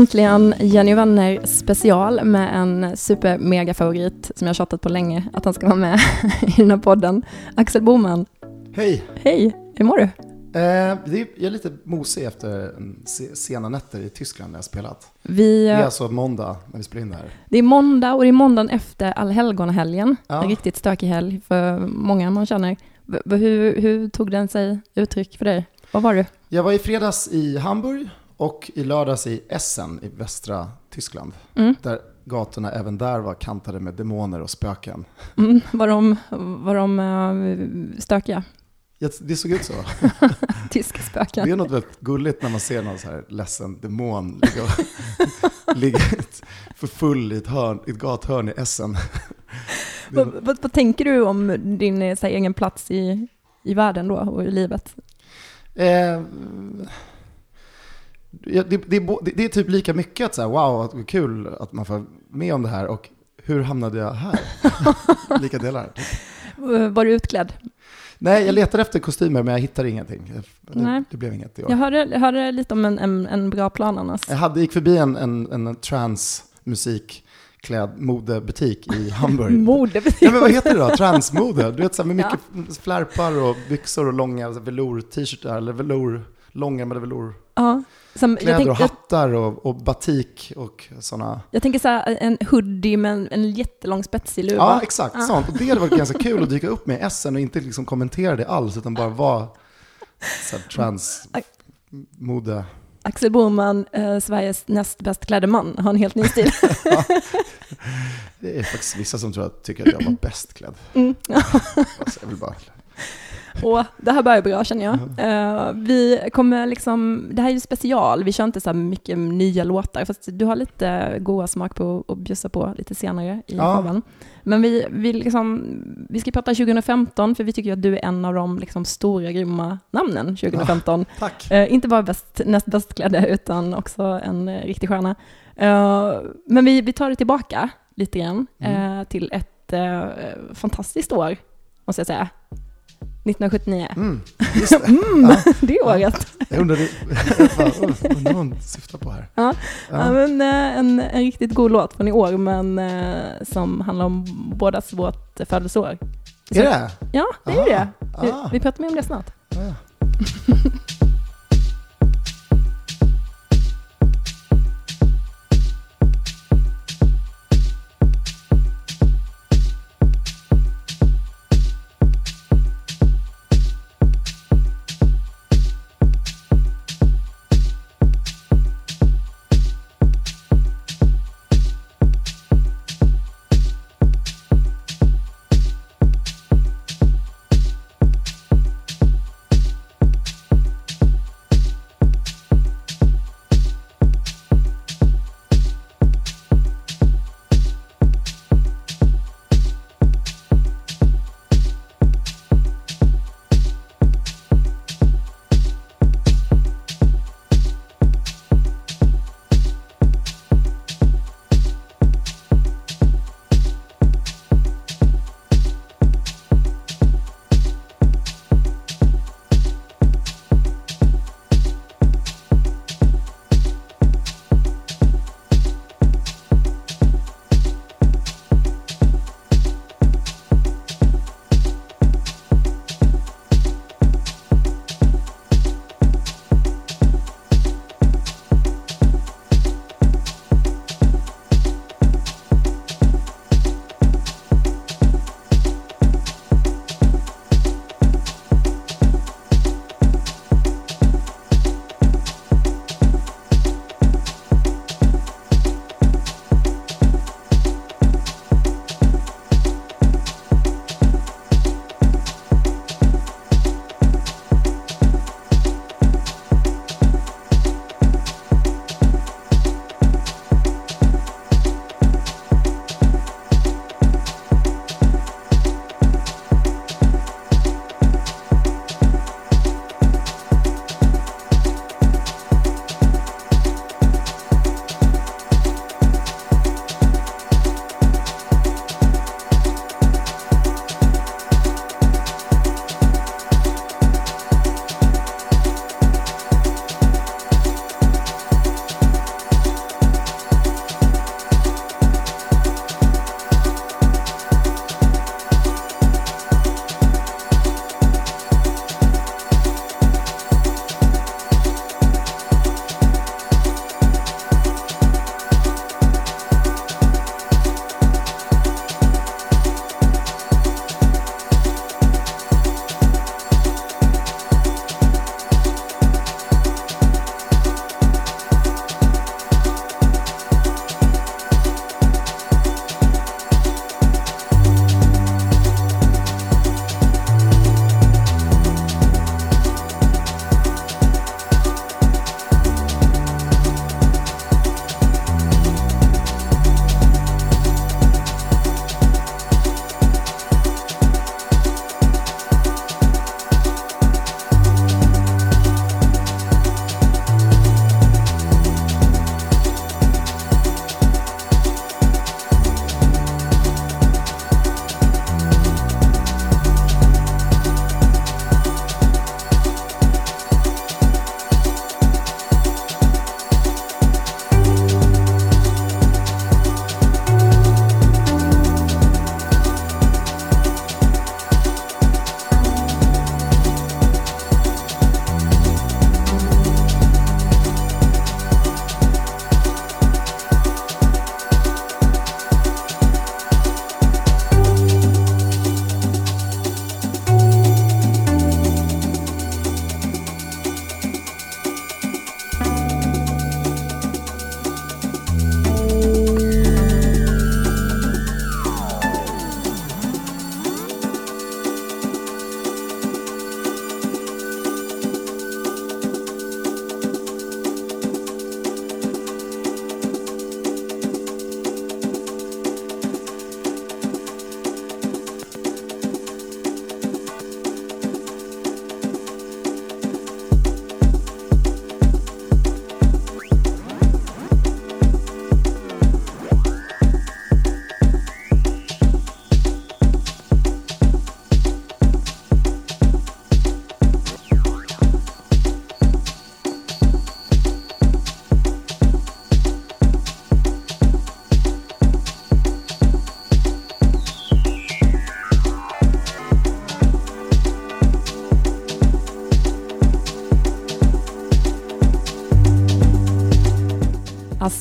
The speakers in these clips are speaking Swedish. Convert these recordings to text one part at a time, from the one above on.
Äntligen Jenny Wenner special med en super favorit som jag tjatat på länge att han ska vara med i den här podden. Axel Boman. Hej! Hej, hur mår du? Eh, jag är lite mosig efter sena nätter i Tyskland när jag spelat. Vi, det är alltså måndag när vi spelar in det här. Det är måndag och det är måndagen efter allhelgonahelgen. Ja. En riktigt stökig helg för många man känner. Hur, hur tog den sig uttryck för dig? Var var du? Jag var i fredags i Hamburg och i lördags i Essen i västra Tyskland. Mm. Där gatorna även där var kantade med demoner och spöken. Mm. Var de, var de uh, stökiga? Det såg ut så. Tyska spöken. Det är något väldigt gulligt när man ser någon så här ledsen demon ligga, ligga för full i ett, hörn, i ett gathörn i Essen. vad, vad, vad, tänker du om din här, egen plats i, i världen då och i livet? Eh, det, det, det, är typ lika mycket att säga wow, vad kul att man får med om det här och hur hamnade jag här? lika delar. Var du utklädd? Nej, jag letade efter kostymer men jag hittade ingenting. Det, det blev inget i år. Jag hörde, jag hörde lite om en, en, en, bra plan annars. Jag hade, gick förbi en, en, en transmusik kläd modebutik i Hamburg. modebutik? Ja, men vad heter det då? Transmode? Du vet, så här, med mycket ja. flärpar och byxor och långa velour-t-shirtar, eller velour, långa med velour. Ja. Som, Kläder tänk, och hattar och, och, batik och sådana. Jag tänker så här, en hoodie med en, en jättelång spetsig luva. Ja, exakt. Ja. Sånt. Och det hade varit ganska kul att dyka upp med i Essen och inte liksom kommentera det alls, utan bara vara transmode. Axel Boman, eh, Sveriges näst bäst klädde man, har en helt ny stil. ja. Det är faktiskt vissa som tror att, tycker att jag var bäst klädd. Mm. alltså, jag vill bara och det här börjar bra känner jag. Uh, vi kommer liksom, det här är ju special, vi kör inte så mycket nya låtar, fast du har lite goa smak på att bjussa på lite senare i ja. Haven. Men vi, vi, liksom, vi ska prata 2015, för vi tycker att du är en av de liksom stora, grymma namnen 2015. Ja, tack. Uh, inte bara bäst, näst bäst klädda, utan också en riktig stjärna. Uh, men vi, vi tar det tillbaka lite grann mm. till ett fantastiskt år, måste jag säga. 1979. Mm, just det. mm, ja. det året. Jag undrade vad hon syftar på här. Ja, ja. ja men, eh, en, en, riktigt god låt från i år, men eh, som handlar om bådas vårt födelseår. är det? Ja, det är det. Vi, vi pratar mer om det snart.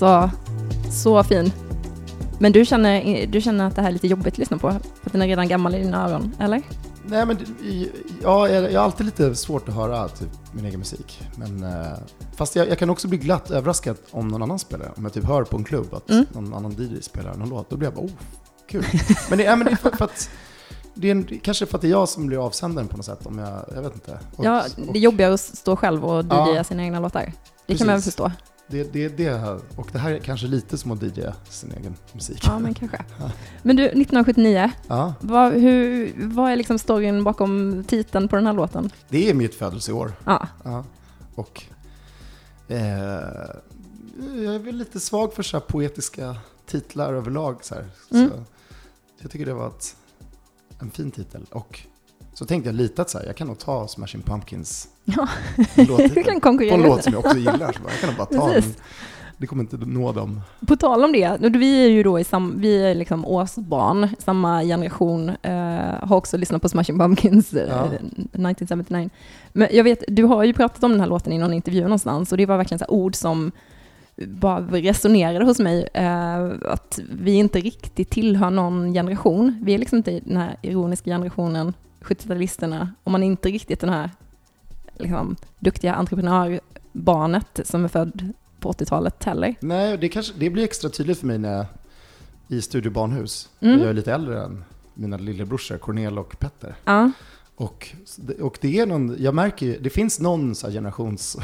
Alltså, så fin. Men du känner, du känner att det här är lite jobbigt att lyssna på? För att den är redan gammal i dina öron, eller? Nej men ja, jag, jag har alltid lite svårt att höra typ, min egen musik. Men, eh, fast jag, jag kan också bli glatt överraskad om någon annan spelar. Om jag typ hör på en klubb att Mm. någon annan DJ spelar någon låt. Då blir jag bara oh, kul. men det, ja, men det är för, för att det är en, kanske för att det är jag som blir avsändaren på något sätt. Om jag, jag vet inte. Och- Ja, det är jobbigare att stå själv och DJa Ja. sina egna låtar. Det kan man väl Precis. förstå. Det, det är det här. Och det här är kanske lite som att DJa sin egen musik. Ja, men kanske. Men du, 1979, Ja, vad, hur, vad är liksom storyn bakom titeln på den här låten? det är mitt födelseår. Ja, Ja. Och eh, jag är väl lite svag för så poetiska titlar överlag. Så. Mm. Så jag tycker det var ett, en fin titel. Och så tänkte jag lite att så här, jag kan nog ta Smashing Pumpkins Ja. du kan på en låt som jag också gillar. Så bara, jag kan nog bara ta Precis. den. Det kommer inte nå dem. På tal om det, vi är ju då i sam, vi är liksom årsbarn, samma generation, eh, har också lyssnat på Smashing Pumpkins eh, Ja. 1979. Men jag vet, du har ju pratat om den här låten i någon intervju någonstans och det var verkligen så ord som bara resonerade hos mig, eh, att vi inte riktigt tillhör någon generation. Vi är liksom inte den här ironiska generationen, 70-talisterna, och man inte riktigt den här liksom, duktiga entreprenörbarnet som är född på 80-talet heller. Nej, det, kanske, det blir extra tydligt för mig när jag i Studio Barnhus. Mm. Jag är lite äldre än mina lillebrorsor, Cornel och Petter. Ja. Och, och det är någon, jag märker ju, det finns någon så här generations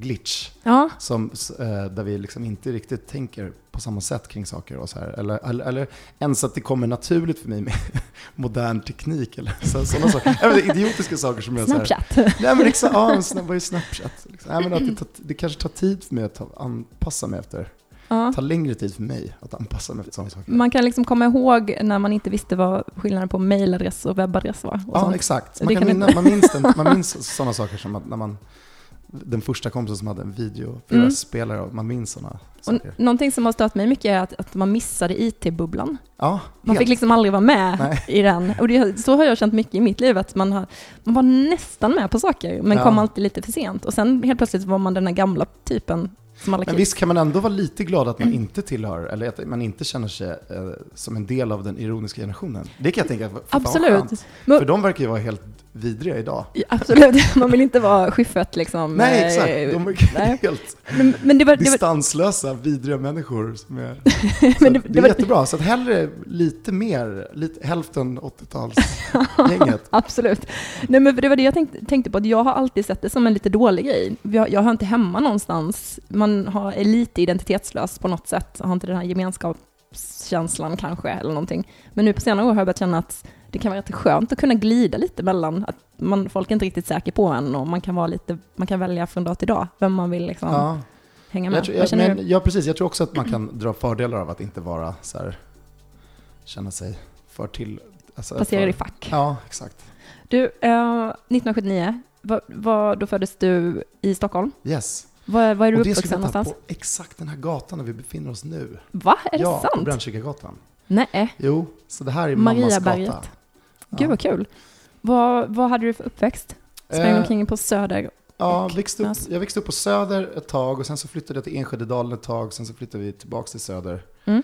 glitch Ja, som, eh, där vi liksom inte riktigt tänker på samma sätt kring saker och så här. Eller, eller, eller ens att det kommer naturligt för mig med modern teknik eller så, sådana saker. Vet, idiotiska saker som jag så här, Snapchat. Nej men exakt, ja, men vad är Snapchat? Liksom. Nej, men att det, tar, det kanske tar tid för mig att ta, anpassa mig efter. Ja. Tar längre tid för mig att anpassa mig efter sådana saker. Man kan liksom komma ihåg när man inte visste vad skillnaden på mailadress och webbadress var. Och Ja, sånt. exakt. Man, minna, man, minns den, man minns sådana saker som att när man, den första kompisen som hade en video, Mm. spelare och man minns sådana Och saker. någonting som har stört mig mycket är att, att man missade IT-bubblan. Ja, Man fick liksom aldrig vara med Nej. i den. Och det, så har jag känt mycket i mitt liv, att man, har, man var nästan med på saker, men Ja. kom alltid lite för sent. Och sen helt plötsligt var man den här gamla typen som alla Men visst kan man ändå vara lite glad att man inte tillhör, eller att man inte känner sig eh, som en del av den ironiska generationen. Det kan jag tänka, för Absolut. Men- För de verkar ju vara helt vidriga idag. Ja, Absolut, man vill inte vara Schyffert liksom. Nej, eh, exakt. De är nej. helt Men, men det var, det var, distanslösa, vidriga människor. Som är, men det, det, det är var, jättebra. Så att hellre lite mer, lite, hälften 80-talsgänget. Absolut. Nej, men det var det jag tänkte, tänkte på, att jag har alltid sett det som en lite dålig grej. Jag, jag hör inte hemma någonstans. Man har, är lite identitetslös på något sätt, har inte den här gemenskapskänslan kanske, eller någonting. Men nu på senare år har jag börjat känna att det kan vara rätt skönt att kunna glida lite mellan, att man, folk är inte riktigt säker på en och man kan, vara lite, man kan välja från dag till dag vem man vill liksom Ja. hänga med. Jag tror, jag, men, ja, precis. Jag tror också att man kan dra fördelar av att inte vara så här, känna sig för till. Alltså, Placera i fack. Ja, exakt. Du, eh, 1979, vad, vad, då föddes du i Stockholm. Yes. Var, var är du uppvuxen någonstans? på exakt den här gatan där vi befinner oss nu. Va? Är det ja, på sant? Brandkyrkagatan. Nej, Jo, så det här är mammas Mariaberget. gata. Gud vad kul. Vad, vad hade du för uppväxt? Sprang Eh, omkring på Söder? Ja, växte upp, jag växte upp på Söder ett tag och sen så flyttade jag till Enskededalen ett tag, sen så flyttade vi tillbaka till Söder. Mm.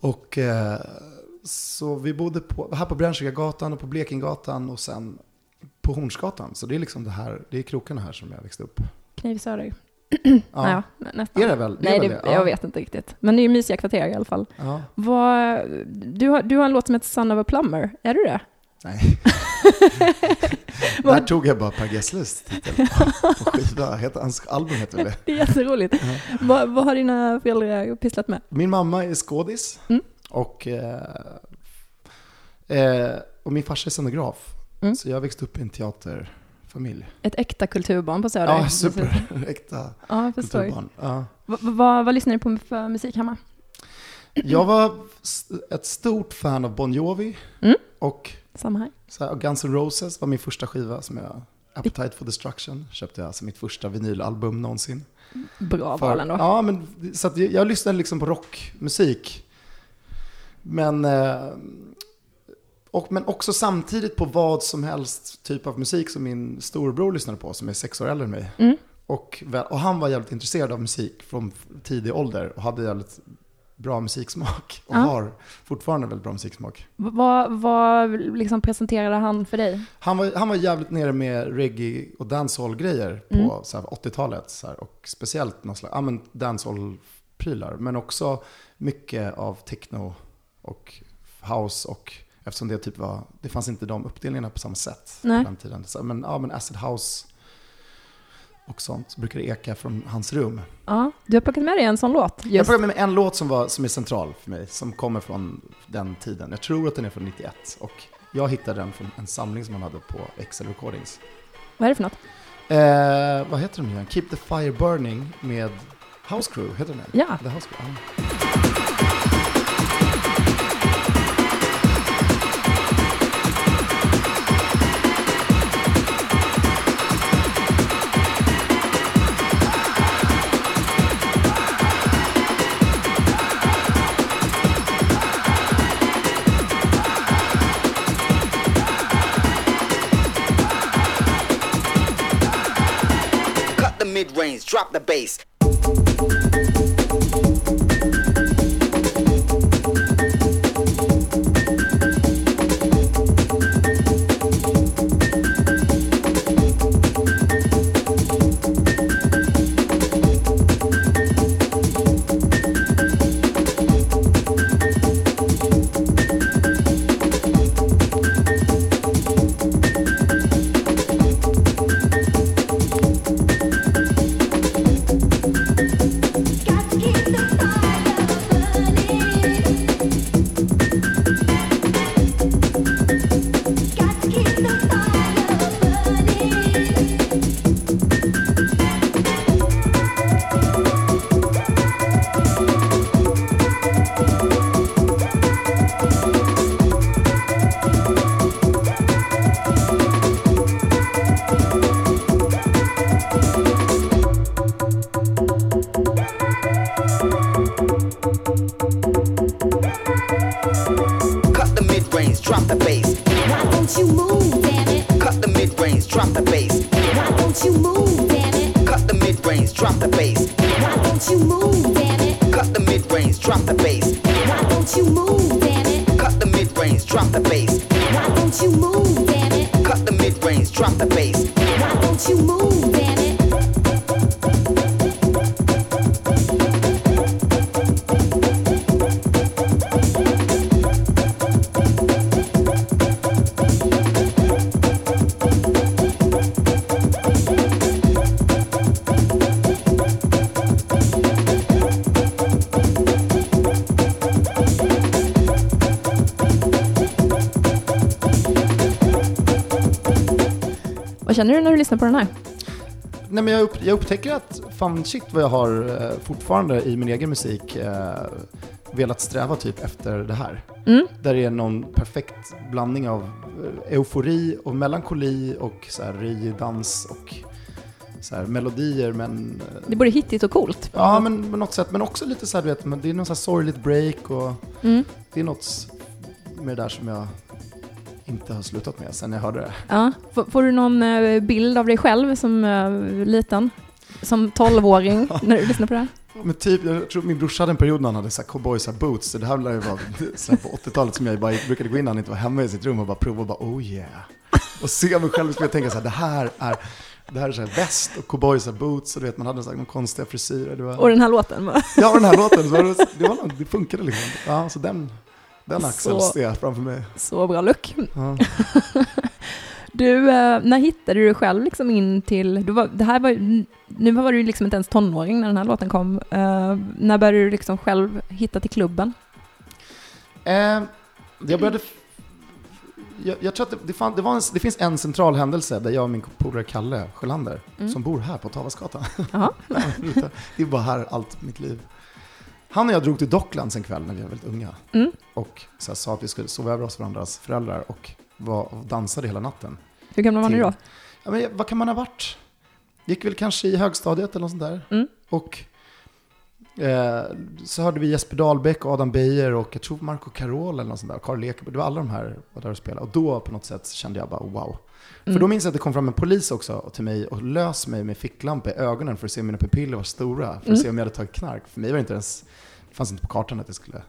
Och eh, så vi bodde på, här på Brännkyrkagatan och på Blekingegatan och sen på Hornsgatan. Så det är liksom det här, det är krokarna här som jag växte upp. Kniv Söder? Ja. Ja, nästan. Är det väl? Det Nej, det, det? Ja. jag vet inte riktigt. Men det är ju mysiga kvarter i alla fall. Ja. Vad, du, har, du har en låt som heter Son of a Plumber, är du det? Nej. Där tog jag bara Per Gessles titel på skiva. Heter, hans album heter väl det? Det är jätteroligt. vad, vad har dina föräldrar pysslat med? Min mamma är skådis Mm. och, eh, eh, och min farsa är scenograf. Mm. Så jag växte upp i en teaterfamilj. Ett äkta kulturbarn på Söder? Ja, super. Äkta Ja, kulturbarn. Ja. Vad, vad, lyssnar ni på för musik hemma? Jag var ett stort fan av Bon Jovi Mm. och Samma här. så här, Guns N' Roses var min första skiva som jag Appetite for Destruction köpte jag som mitt första vinylalbum någonsin. Bra val ändå. Ja, men så jag, jag lyssnade liksom på rockmusik. Men, eh, och, men också samtidigt på vad som helst typ av musik som min storbror lyssnade på, som är sex år äldre än mig. Mm. Och, och han var jävligt intresserad av musik från tidig ålder och hade jävligt bra musiksmak. Och Ja. har fortfarande väldigt bra musiksmak. Vad, vad liksom presenterade han för dig? Han var, han var jävligt nere med reggae och dancehall-grejer på Mm. så här, 80-talet. Så här, och speciellt någon slags, ja, men dancehall-prylar. Men också mycket av techno och house. Och eftersom det typ var, det fanns inte de uppdelningarna på samma sätt Nej. på den tiden. Så, men, ja, men acid house och sånt brukar det eka från hans rum. Ja, du har plockat med dig en sån låt. Jag Just. börjar med en låt som, var, som är central för mig, som kommer från den tiden. Jag tror att den är från 91. Och jag hittade den från en samling som han hade på Excel Recordings. Vad är det för något? Eh, vad heter den igen? Keep the Fire Burning med House Crew, heter den? Ja. The House Crew. ja. Drop the bass. Känner du när du lyssnar på den här? Nej, men jag, upp, jag upptäcker att fan shit vad jag har eh, fortfarande i min egen musik eh, velat sträva typ efter det här. Mm. Där det är någon perfekt blandning av eh, eufori och melankoli och så här ry, dans och så här melodier men eh, Det är både hittigt och coolt. Ja, men på något sätt. Men också lite så här, du vet, men det är något så här sorgligt break och Mm. det är något med det där som jag inte har slutat med sen jag hörde det. Ja. Får, får du någon eh, bild av dig själv som eh, liten? Som tolvåring när du lyssnar på det här? Men typ, jag tror min brorsa hade en period när han hade så här cowboys och boots, så det här lär ju vara så på 80-talet som jag bara brukade gå in när han inte var hemma i sitt rum och bara prova och bara oh yeah. Och se mig själv och tänka så här, det här är det här är så här väst och cowboys och boots och du vet man hade så här, någon konstiga frisyrer. Var, Och den här låten? va? Ja, och den här låten, så var det, det, var, något- det funkade liksom. Ja, så den, den Axel Så- ser jag framför mig. Så bra look. Ja. Du, eh, när hittade du själv liksom in till, du var, det här var, nu var du liksom inte ens tonåring när den här låten kom. Eh, när började du liksom själv hitta till klubben? Eh, jag började... Jag, jag tror att det, det, fan, det, en, det finns en central händelse där jag och min polare Kalle Sjölander, Mm. som bor här på Tavasgatan. Det är bara här allt mitt liv. Han och jag drog till Docklands en kväll när vi var väldigt unga. Mm. Och så sa att vi skulle sova över hos varandras föräldrar och, var, och dansade hela natten. Hur gamla var ni då? Ja, men vad kan man ha varit? Gick väl kanske i högstadiet eller något sånt där. Mm. Och Eh, så hörde vi Jesper Dahlbäck, Adam Beijer och jag tror Marco Carol eller något sånt där, Carl Ekeberg. Det var alla de här var där och spelade. Och då på något sätt kände jag bara wow. För då minns jag att det kom fram en polis också till mig och lös mig med ficklampa i ögonen för att se om mina pupiller var stora. För att se om jag hade tagit knark. För mig var det inte ens, det fanns inte på kartan att jag skulle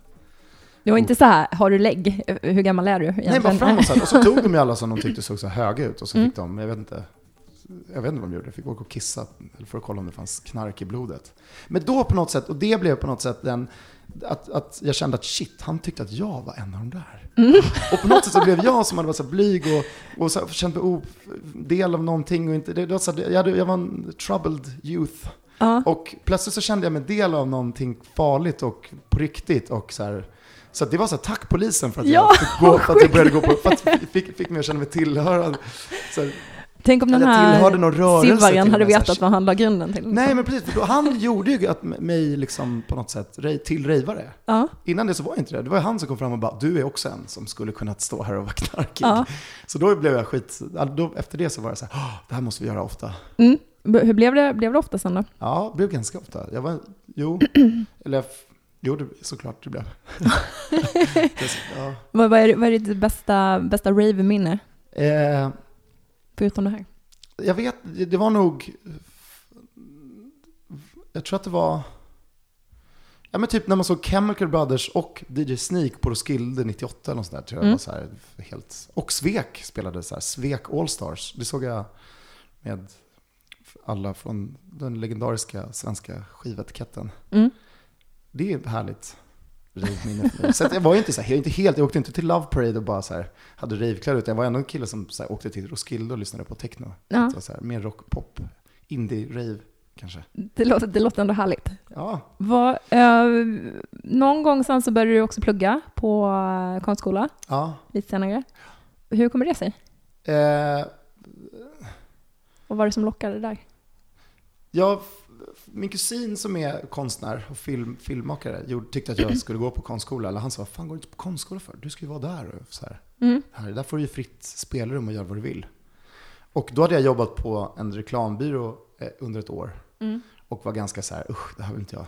Det var inte så här, har du lägg? Hur gammal är du egentligen? Nej, bara framåt så här. Och så tog de ju alla som de tyckte såg så höga ut och så Mm. fick de, jag vet inte, jag vet inte vad de gjorde, fick åka och kissa eller för att kolla om det fanns knark i blodet. Men då på något sätt, och det blev på något sätt den, att, att jag kände att shit, han tyckte att jag var en av de där. Mm. Och på något sätt så blev jag som hade varit så blyg och, och så här, känt mig del av någonting och inte, det, det var så här, jag, hade, jag var en troubled youth. Ja. Och plötsligt så kände jag mig del av någonting farligt och på riktigt och så här, så det var så här, tack polisen för att Ja, jag fick gå, för att jag började gå på, för att jag fick, fick mig att känna mig tillhörande. Så här, Tänk om den här Silvaren hade vetat vad han la grunden till. nej men precis, för han gjorde ju att mig liksom på något sätt till rejvare. Ja. Innan det så var jag inte det. Det var han som kom fram och bara, du är också en som skulle kunna stå här och vara knarkig. Ja. Så då blev jag skit, då, efter det så var det så här, "Åh, det här måste vi göra ofta. Mm. Hur blev det, blev det ofta sen då? Ja, det blev ganska ofta. Jag var, jo, eller jo, det, såklart det blev. Ja. Vad, vad, är, vad är ditt bästa, bästa rave-minne? eh, Förutom det här. jag vet, det var nog, jag tror att det var, ja men typ när man såg Chemical Brothers och DJ Sneak på Roskilde 98 eller något sånt där, tror jag Mm. var så här helt, och Svek spelade så här, Svek Allstars, det såg jag med alla från den legendariska svenska skivetiketten. Mm. Det är härligt mig. Så jag var inte så här, jag, inte helt, jag åkte inte till Love Parade och bara så här, hade ravekläder, utan jag var ändå en kille som så här, åkte till Roskilde och lyssnade på techno. Ja. Var så här, mer rock, pop, indie, rave kanske. Det låter, det låter ändå härligt. Ja, Vad, eh, någon gång sen så började du också plugga på eh, konstskola, ja. lite senare. Hur kommer det sig? Eh, Vad var det som lockade där? jag, min kusin som är konstnär och film, filmmakare gjorde, tyckte att jag skulle gå på konstskola. Eller han sa, fan går du inte på konstskola för? Du ska ju vara där. Och så här. Mm. här. Där får du ju fritt spelrum och göra vad du vill. Och då hade jag jobbat på en reklambyrå eh, under ett år. Mm. Och var ganska så här, usch, det här vill inte jag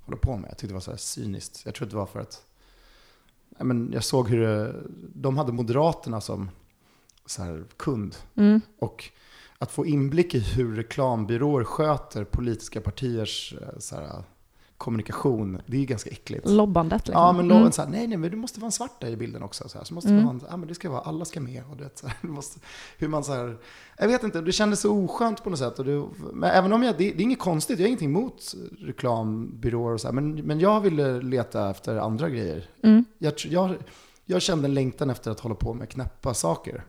hålla på med. Jag tyckte det var så här cyniskt. Jag tror att det var för att ja, men jag såg hur det, de hade Moderaterna som så här, kund. Mm. Och att få inblick i hur reklambyråer sköter politiska partiers eh, så här, kommunikation, det är ju ganska äckligt. Lobbandet liksom. Ja, men Mm. loven så här, nej, nej, men det måste vara en svart där i bilden också. Så, här. så måste Mm. en, ja, men det ska vara, alla ska med. Och det, så här, det måste, hur man så här, jag vet inte, det kändes så oskönt på något sätt. Och det, men även om jag, det, det är inget konstigt, jag har ingenting emot reklambyråer och så här, men, men jag ville leta efter andra grejer. Mm. Jag, jag, jag kände en längtan efter att hålla på med knäppa saker.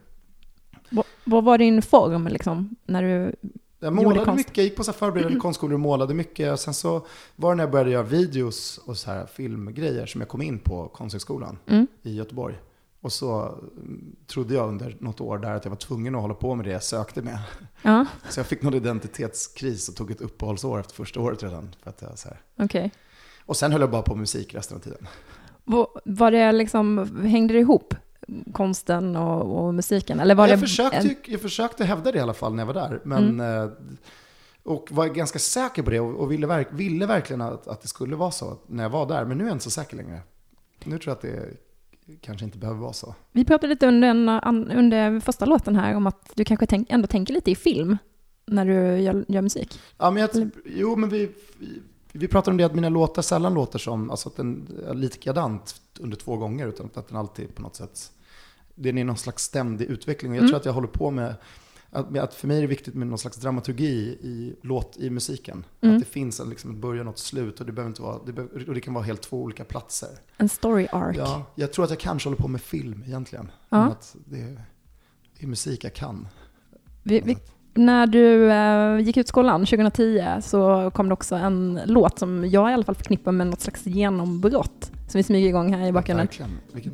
Vad, var din form liksom, när du... Jag målade konst. mycket, jag gick på så förberedande konstskolor och målade mycket. Och sen så var det när jag började göra videos och så här filmgrejer som jag kom in på Konsthögskolan Mm. i Göteborg. Och så mm, trodde jag under något år där att jag var tvungen att hålla på med det jag sökte med. Ja, Så jag fick någon identitetskris och tog ett uppehållsår efter första året redan. För att jag, så här. okej. Och sen höll jag bara på med musik resten av tiden. Var det liksom, hängde det ihop? Konsten och, och musiken? Eller var jag, det försökte, jag försökte hävda det i alla fall när jag var där. Men, eh, och var ganska säker på det och, och ville, verk, ville verkligen att, att det skulle vara så när jag var där. Men nu är jag inte så säker längre. Nu tror jag att det kanske inte behöver vara så. Vi pratade lite under, en, under första låten här om att du kanske tänk, ändå tänker lite i film när du gör, gör musik. Ja, men jag, jo, men vi, vi, vi pratar om det att mina låtar sällan låter som, alltså att den är likadant under två gånger, utan att den alltid på något sätt, den är någon slags ständig utveckling. Och jag Mm. tror att jag håller på med, att, för mig är det viktigt med någon slags dramaturgi i, låt, i musiken. Mm. Att det finns en, liksom, ett början och ett slut och det, behöver inte vara, det, behöver, och det kan vara helt två olika platser. En story arc. Ja, jag tror att jag kanske håller på med film egentligen. Ja. Att det, det är musik jag kan. Vi, vi, när du eh, gick ut skolan 2010 så kom det också en låt som jag i alla fall förknippar med något slags genombrott som vi smyger igång här i bakgrunden. Verkligen. Vilken?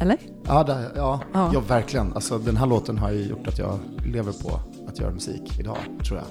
Eller? Ja, där, ja, Ja. ja. verkligen. Alltså, den här låten har ju gjort att jag lever på att göra musik idag, tror jag.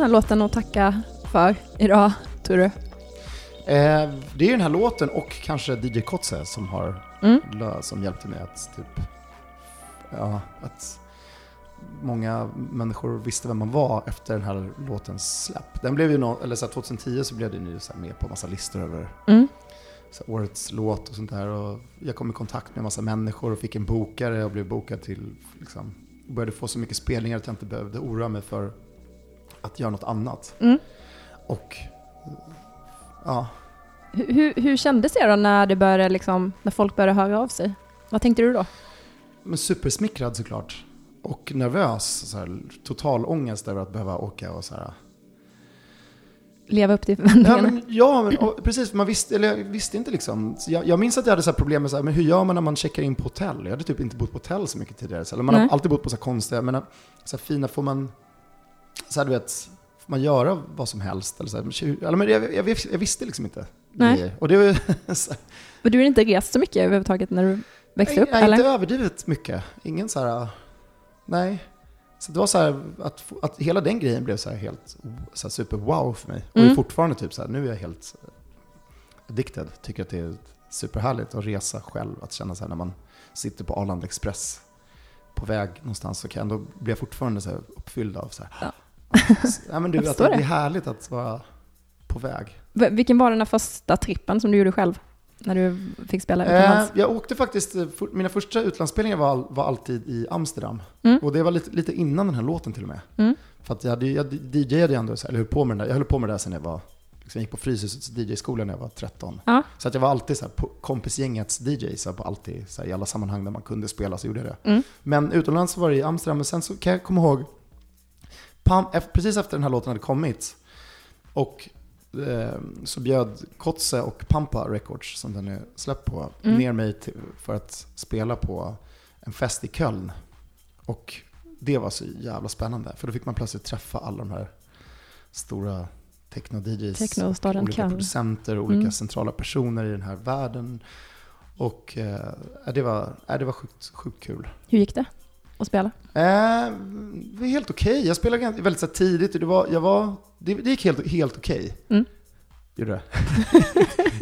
Den här låten att tacka för idag, tror du? Eh, det är den här låten och kanske DJ Kotze som har Mm. som hjälpte mig att typ, ja, att många människor visste vem man var efter den här låtens släpp. Den blev ju nå, eller så här, 2010 så blev den ju så här med på massa listor över Mm. så här, årets låt och sånt där. Och jag kom i kontakt med massa människor och fick en bokare och blev bokad till, liksom, började få så mycket spelningar att jag inte behövde oroa mig för att göra något annat. Mm. Och ja, Hur, hur, kändes det då när, det började liksom, när folk började höra av sig? Vad tänkte du då? Men supersmickrad såklart. Och nervös. Så här, total ångest över att behöva åka och så här. Leva upp till Ja, förväntningarna? men, ja men, och, precis. Man visste, eller jag visste inte liksom. Jag, jag minns att jag hade så här problem med så här, men hur gör man när man checkar in på hotell? Jag hade typ inte bott på hotell så mycket tidigare. Så, eller man Nej. har alltid bott på så här konstiga, men så här fina, får man, så här, du vet, får man göra vad som helst? Eller så här, eller, men jag, jag, jag visste liksom inte. Nej. grejer. Och det var så här, Men du har inte rest så mycket överhuvudtaget när du växte upp, nej, eller? inte överdrivet mycket. Ingen så här, nej. Så det var så här att, att hela den grejen blev så här helt så här super wow för mig. Och Mm. är fortfarande typ så här, nu är jag helt addicted. Tycker att det är superhärligt att resa själv. Att känna så här när man sitter på Arlanda Express på väg någonstans så kan jag ändå bli fortfarande så här uppfylld av så här. Ja. Ja, men du, att förstår det är det. härligt att vara på väg. Vilken var den första trippen som du gjorde själv? När du fick spela Eh, utomlands? jag åkte faktiskt, eh, för, mina första utlandsspelningar var, var alltid i Amsterdam. Mm. Och det var lite, lite innan den här låten till och med. Mm. För att jag, hade, jag DJade ändå, eller höll på med det där. Jag höll på med det där sen jag var, liksom, jag gick på Fryshusets DJ-skola när jag var 13. Ja. Så att jag var alltid så här, på kompisgängets DJ, så här, på alltid, så här, i alla sammanhang där man kunde spela så gjorde jag det. Mm. Men utomlands var det i Amsterdam, men sen så kan jag komma ihåg, precis efter den här låten hade kommit, och eh, så bjöd Kotze och Pampa Records, som den är släppt på, Mm. ner mig till, för att spela på en fest i Köln. Och det var så jävla spännande, för då fick man plötsligt träffa alla de här stora techno-DJs, och olika Köln. producenter och olika Mm. centrala personer i den här världen. Och eh, det var, eh, det var sjukt, sjukt kul. Hur gick det att spela? Eh, det var helt okej. Jag spelade väldigt så tidigt och det, var, jag var, det, det gick helt, helt okej. Mm. Gjorde det?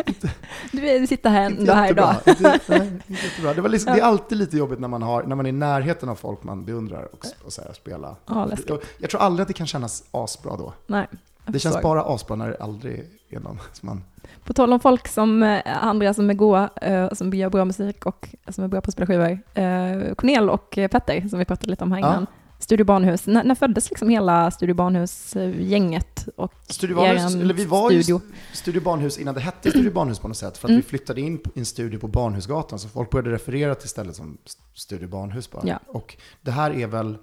Du sitter här ändå här idag. Inte, nej, inte jättebra. Det, var liksom, det är alltid lite jobbigt när man, har, när man är i närheten av folk man beundrar och, och så här, spela. Läskigt. jag, jag tror aldrig att det kan kännas asbra då. Nej, Det känns bara asbra när det aldrig någon som man... På tal om folk som, eh, andra som är goa, eh, som gör bra musik och som är bra på att spela skivor. Eh, Cornel och Petter, som vi pratade lite om här Ja. innan. Studio Barnhus. När, när föddes liksom hela Studio Barnhus-gänget? Studio Barnhus, eller vi var studio? ju Studio Barnhus innan det hette Studio Barnhus på något sätt. För att Mm. vi flyttade in i en studio på Barnhusgatan. Så folk började referera till stället som Studio Barnhus bara. Ja. Och det här är väl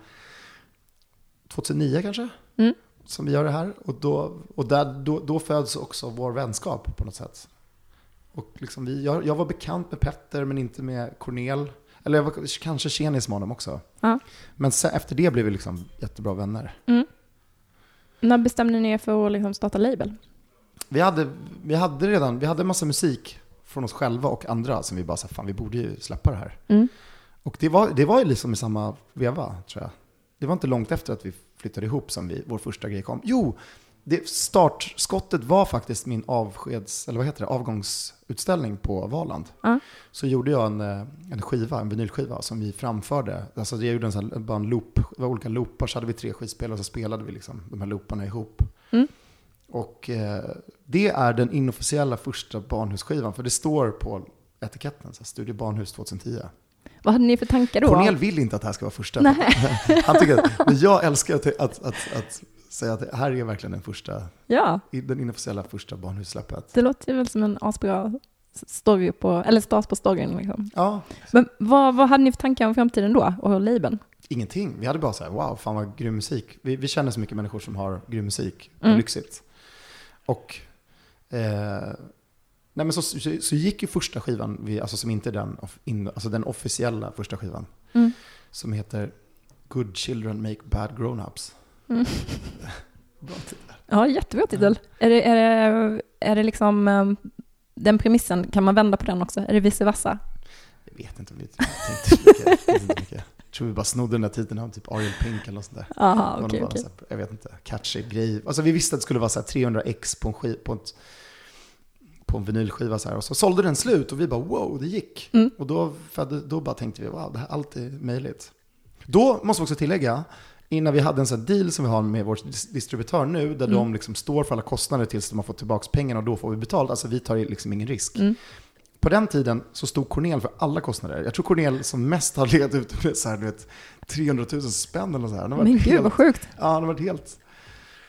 2009 kanske? Mm. Som vi gör det här. Och, då, och där, då, då föds också vår vänskap på något sätt. Och liksom vi, jag, jag var bekant med Petter men inte med Cornel. Eller jag var kanske tjenis med honom också. Ja. Men sen, efter det blev vi liksom jättebra vänner. När bestämde ni er för att liksom starta label? Vi hade, vi hade redan, vi hade massa musik från oss själva och andra som vi bara sa, fan vi borde ju släppa det här. Mm. Och det var, det var ju liksom i samma veva, tror jag. Det var inte långt efter att vi flyttade ihop som vi, vår första grej kom. Jo, det, startskottet var faktiskt min avskeds, eller vad heter det, avgångsutställning på Valand. Ja. Så gjorde jag en, eh, en skiva, en vinylskiva som vi framförde. Alltså jag gjorde en sån här, bara en loop, det var olika loopar, så hade vi tre skivspelare och så spelade vi liksom de här looparna ihop. Mm. Och eh, det är den inofficiella första barnhusskivan, för det står på etiketten, så här, Studio Barnhus 2010. Vad hade ni för tankar då? Cornel vill inte att det här ska vara första. Nej. Han tycker att, men jag älskar att, att, att, att säga att det här är verkligen den första, Ja, den inofficiella första barnhussläppet. det låter väl som en asbra story på, eller start på storyn liksom. Ja, Men vad, vad hade ni för tankar om framtiden då och labeln? ingenting. Vi hade bara så här, wow, fan vad grym musik. Vi, vi känner så mycket människor som har grym musik, och Mm. lyxigt. Och eh, nej men så, så, så gick ju första skivan, alltså som inte den, alltså den officiella första skivan, Mm. som heter Good Children Make Bad Grown-Ups. Mm. Bra titel. Ja, jättebra titel. Är det, är det, är det liksom um, den premissen, kan man vända på den också? Är det vice versa? Jag vet inte om vi tänkte så mycket. Jag inte tror vi bara snodde den där titeln av typ Ariel Pink eller något sånt där. Aha, okej. så här, jag vet inte, catchy grej. Alltså vi visste att det skulle vara så här 300 x på en, skiv, på, ett, på en vinylskiva så här. Och så sålde den slut och vi bara wow, det gick. Mm. Och då, födde, då bara tänkte vi wow, det här, allt är möjligt. Då måste vi också tillägga, innan vi hade en sån deal som vi har med vår dis- distributör nu, där Mm. de liksom står för alla kostnader tills de har fått tillbaka pengarna och då får vi betalt. Alltså vi tar liksom ingen risk. Mm. På den tiden så stod Cornel för alla kostnader. Jag tror Cornel som mest har legat ute med så här, du vet, 300 000 spänn eller så här. Men gud helt- vad sjukt. Ja, har varit helt...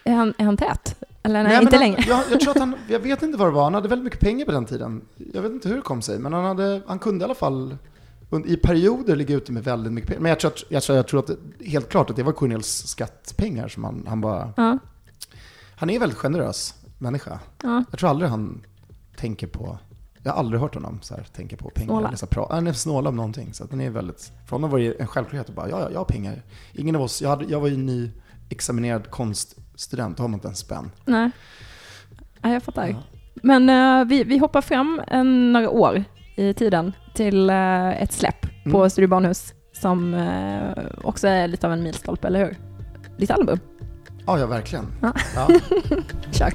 Är han, är han tät? Eller nej, men inte han, längre. Jag, jag tror att han, jag vet inte vad det var, han hade väldigt mycket pengar på den tiden. Jag vet inte hur det kom sig, men han, hade, han kunde i alla fall i perioder ligga ute med väldigt mycket pengar. Men jag tror, att, jag tror, jag tror att det, helt klart att det var Cornels skattepengar som han, han bara... Ja, Han är en väldigt generös människa. ja. Jag tror aldrig han tänker på... Jag har aldrig hört honom så här, tänka på pengar. Snåla. Eller så här, pra- han är snål om någonting. Så att han är väldigt, för honom var det en självklarhet att bara, ja, ja, jag har pengar. Ingen av oss, jag, hade, jag var ju ny examinerad konststudent, då har man inte en spänn. Nej. Ja, jag fattar. Ja. Men eh, vi, vi hoppar fram en, några år i tiden till eh, ett släpp på Mm. Studio Barnhus som eh, också är lite av en milstolpe, eller hur? Ditt album. Ja, ja verkligen. Ja. Ja. Kör.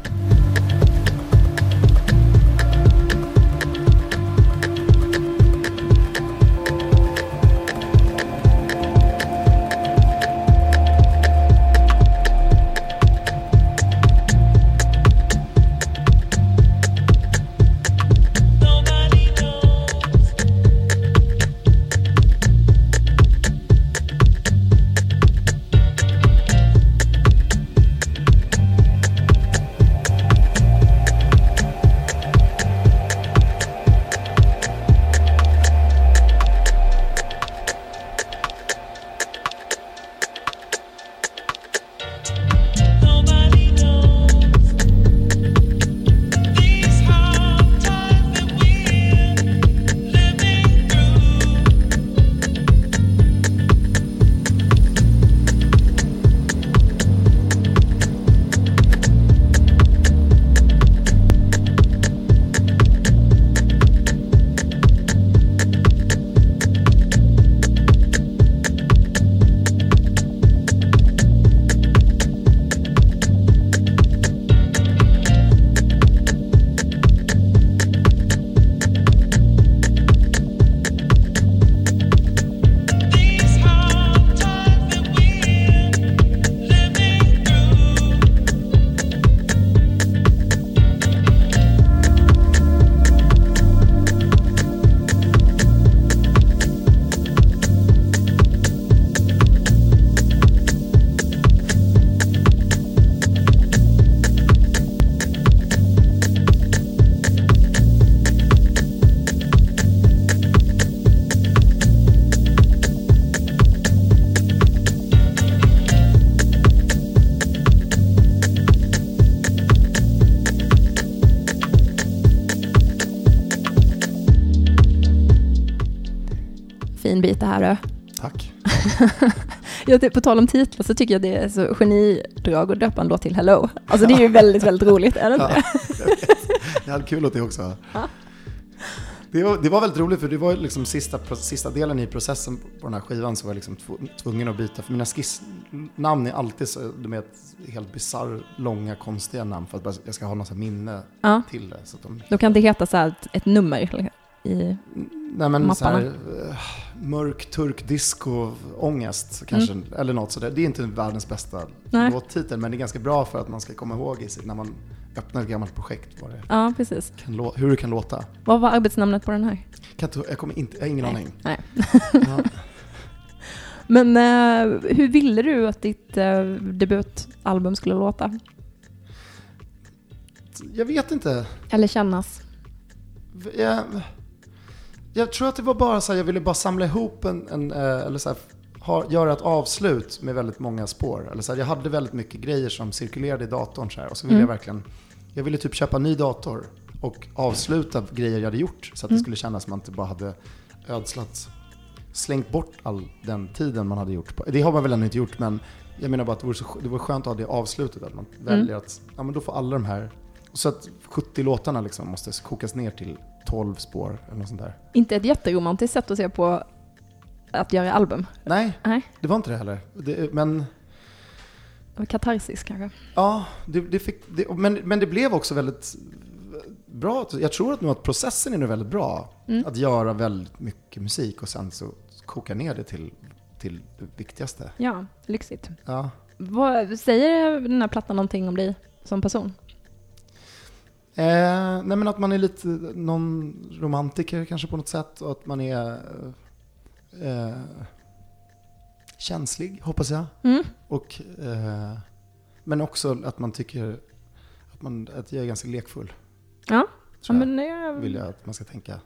Tack. Ja, det, på tal om titlar så tycker jag det är så genidrag att döpa en låt till Hello. Alltså det är ju väldigt, väldigt roligt, är det inte Ja, det? jag. Jag hade kul åt det också. Ja. Det var, det var väldigt roligt för det var liksom sista, sista delen i processen på den här skivan så var jag liksom tv- tvungen att byta. För mina skissnamn är alltid så, de är helt bisarr, långa, konstiga namn för att jag ska ha något minne Ja, till det. Så de, då kan det heta så här ett, ett nummer i... nej men så här, Mapparna. eh, mörk turk disco ångest kanske, eller något sådär. Det är inte världens bästa Mm. Nej. låttitel men det är ganska bra för att man ska komma ihåg i sig när man öppnar ett gammalt projekt vad det Ja, precis. kan hur det kan låta. Vad var arbetsnamnet på den här? Jag, kommer inte, jag har ingen Nej. aning. Nej. Ja. Men eh, hur ville du att ditt eh, debutalbum skulle låta? Jag vet inte. Eller kännas? Jag, jag tror att det var bara så här, jag ville bara samla ihop en, en eh, eller så här, ha, göra ett avslut med väldigt många spår. Eller så här, jag hade väldigt mycket grejer som cirkulerade i datorn så här, och så ville Mm. jag verkligen, jag ville typ köpa en ny dator och avsluta grejer jag hade gjort så att det Mm. skulle kännas som att man inte bara hade ödslat, slängt bort all den tiden man hade gjort. På, det har man väl ännu inte gjort men jag menar bara att det vore, så, det vore skönt att ha det avslutet. Att man Mm. väljer att, ja men då får alla de här, så att 70 låtarna liksom måste kokas ner till 12 spår eller något sånt där. Inte ett jätteromantiskt sätt att se på att göra album? Nej, Nej, det var inte det heller. Det, men det var katarsis kanske. ja, det, det fick, det, men, men det blev också väldigt bra. Jag tror att, nog att processen är nu väldigt bra. Att göra väldigt mycket musik och sen så koka ner det till, till det viktigaste. Ja, lyxigt. Ja. Vad, säger den här plattan någonting om dig som person? Eh, nej men att man är lite någon romantiker kanske på något sätt och att man är eh, känslig, hoppas jag. Mm. Och, eh, men också att man tycker att, man, att jag är ganska lekfull. Ja, ja men det, vill jag att man ska tänka.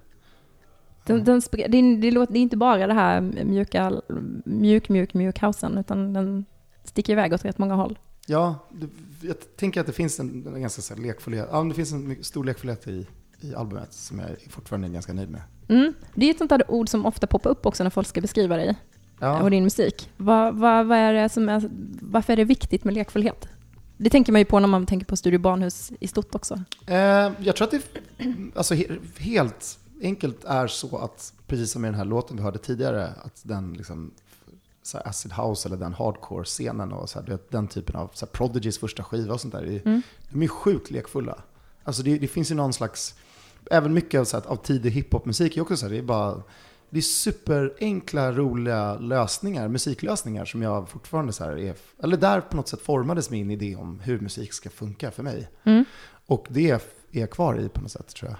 den, den, det, det, låter, det är inte bara det här mjuka, mjuk, mjuk, mjuk housen, utan den sticker iväg åt rätt många håll. Ja, jag tänker att det finns en, en ganska så lekfullhet, ja, det finns en stor lekfullhet i, i albumet som jag fortfarande är ganska nöjd med. Mm. Det är ett sånt där ord som ofta poppar upp också när folk ska beskriva dig Ja. och din musik. Vad, vad, vad är är, varför är det viktigt med lekfullhet? Det tänker man ju på när man tänker på Studio Barnhus i stort också. Eh, jag tror att det alltså, he, helt enkelt är så att, precis som i den här låten vi hörde tidigare, att den liksom, så acid house eller den hardcore-scenen och så här, vet, den typen av så här, Prodigys första skiva och sånt där, det- de är sjukt lekfulla. Alltså det, det finns ju någon slags, även mycket av, så här, av tidig hiphopmusik är också så här, det är bara, det är superenkla, roliga lösningar, musiklösningar som jag fortfarande så här är, eller där på något sätt formades min idé om hur musik ska funka för mig. Och det är jag kvar i på något sätt tror jag.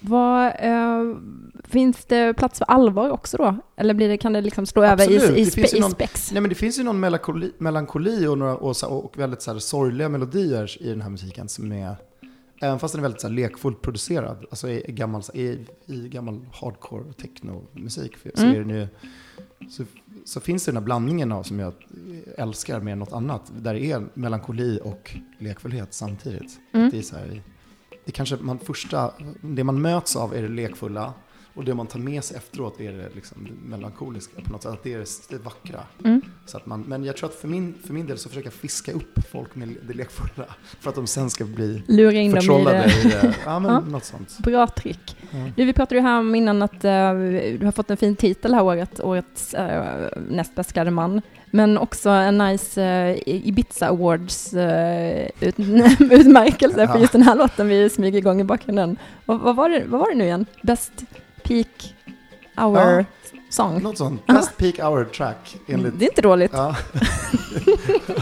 Vad, eh, finns det plats för allvar också då? Eller blir det, kan det liksom slå över i, i, spe, i någon- spex? Nej men det finns ju någon melankoli, melankoli och, några, och, och väldigt så här, sorgliga melodier i den här musiken som är, även fast den är väldigt så här, lekfullt producerad, alltså i, i, gammal, i, i gammal hardcore techno-musik, så, Mm. är den ju, så, så finns det den här blandningen av som jag älskar mer än något annat, där det är melankoli och lekfullhet samtidigt. Mm. Det är så här, det kanske man första, det man möts av är det lekfulla och det man tar med sig efteråt är det liksom det melankoliska på något sätt, att det är det vackra. Mm. Så att man, men jag tror att för min, för min del så försöker jag fiska upp folk med det lekfulla för att de sen ska bli Lura in dem i förtrollade det. i det. Ja, men Ja. något sånt. Bra trick. Du, vi pratade ju här om innan att eh, du har fått en fin titel här året, årets uh, näst bäst klädde man. Men också en nice eh, Ibiza Awards eh, ut, för just den här låten vi smyger igång i bakgrunden. Vad, vad, var, det, vad var det nu igen? Best Peak Hour Ja. Song? Något sånt. Best peak hour track enligt... Det är inte dåligt. Ja.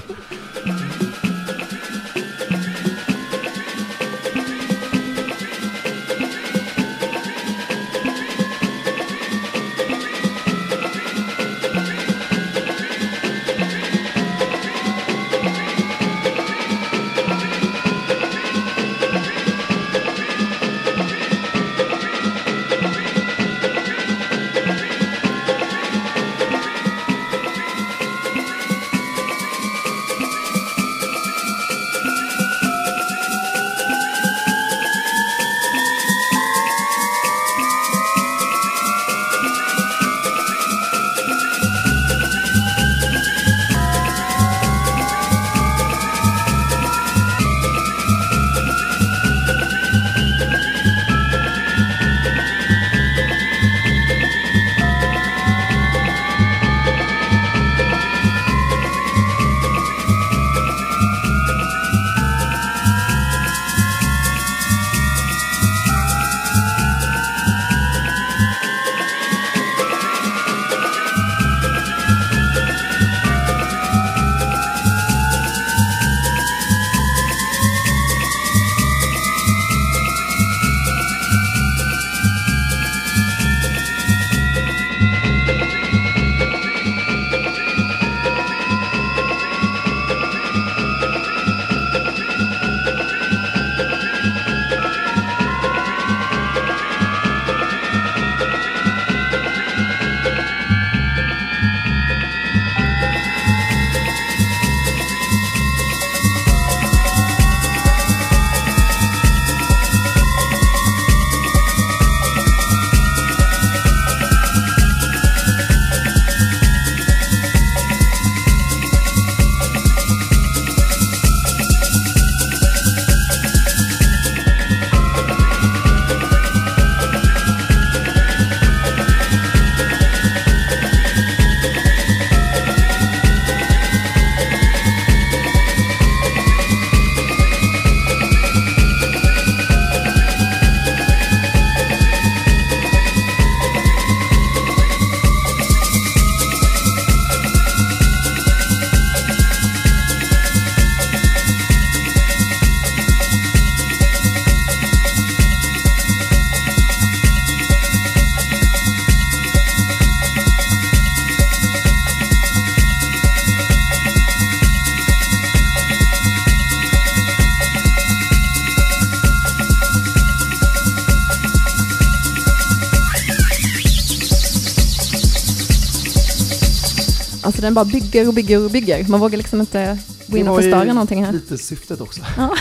den bara bygger och bygger och bygger. Man vågar liksom inte gå in Det och var förstöra någonting här. lite syftet också. Ja.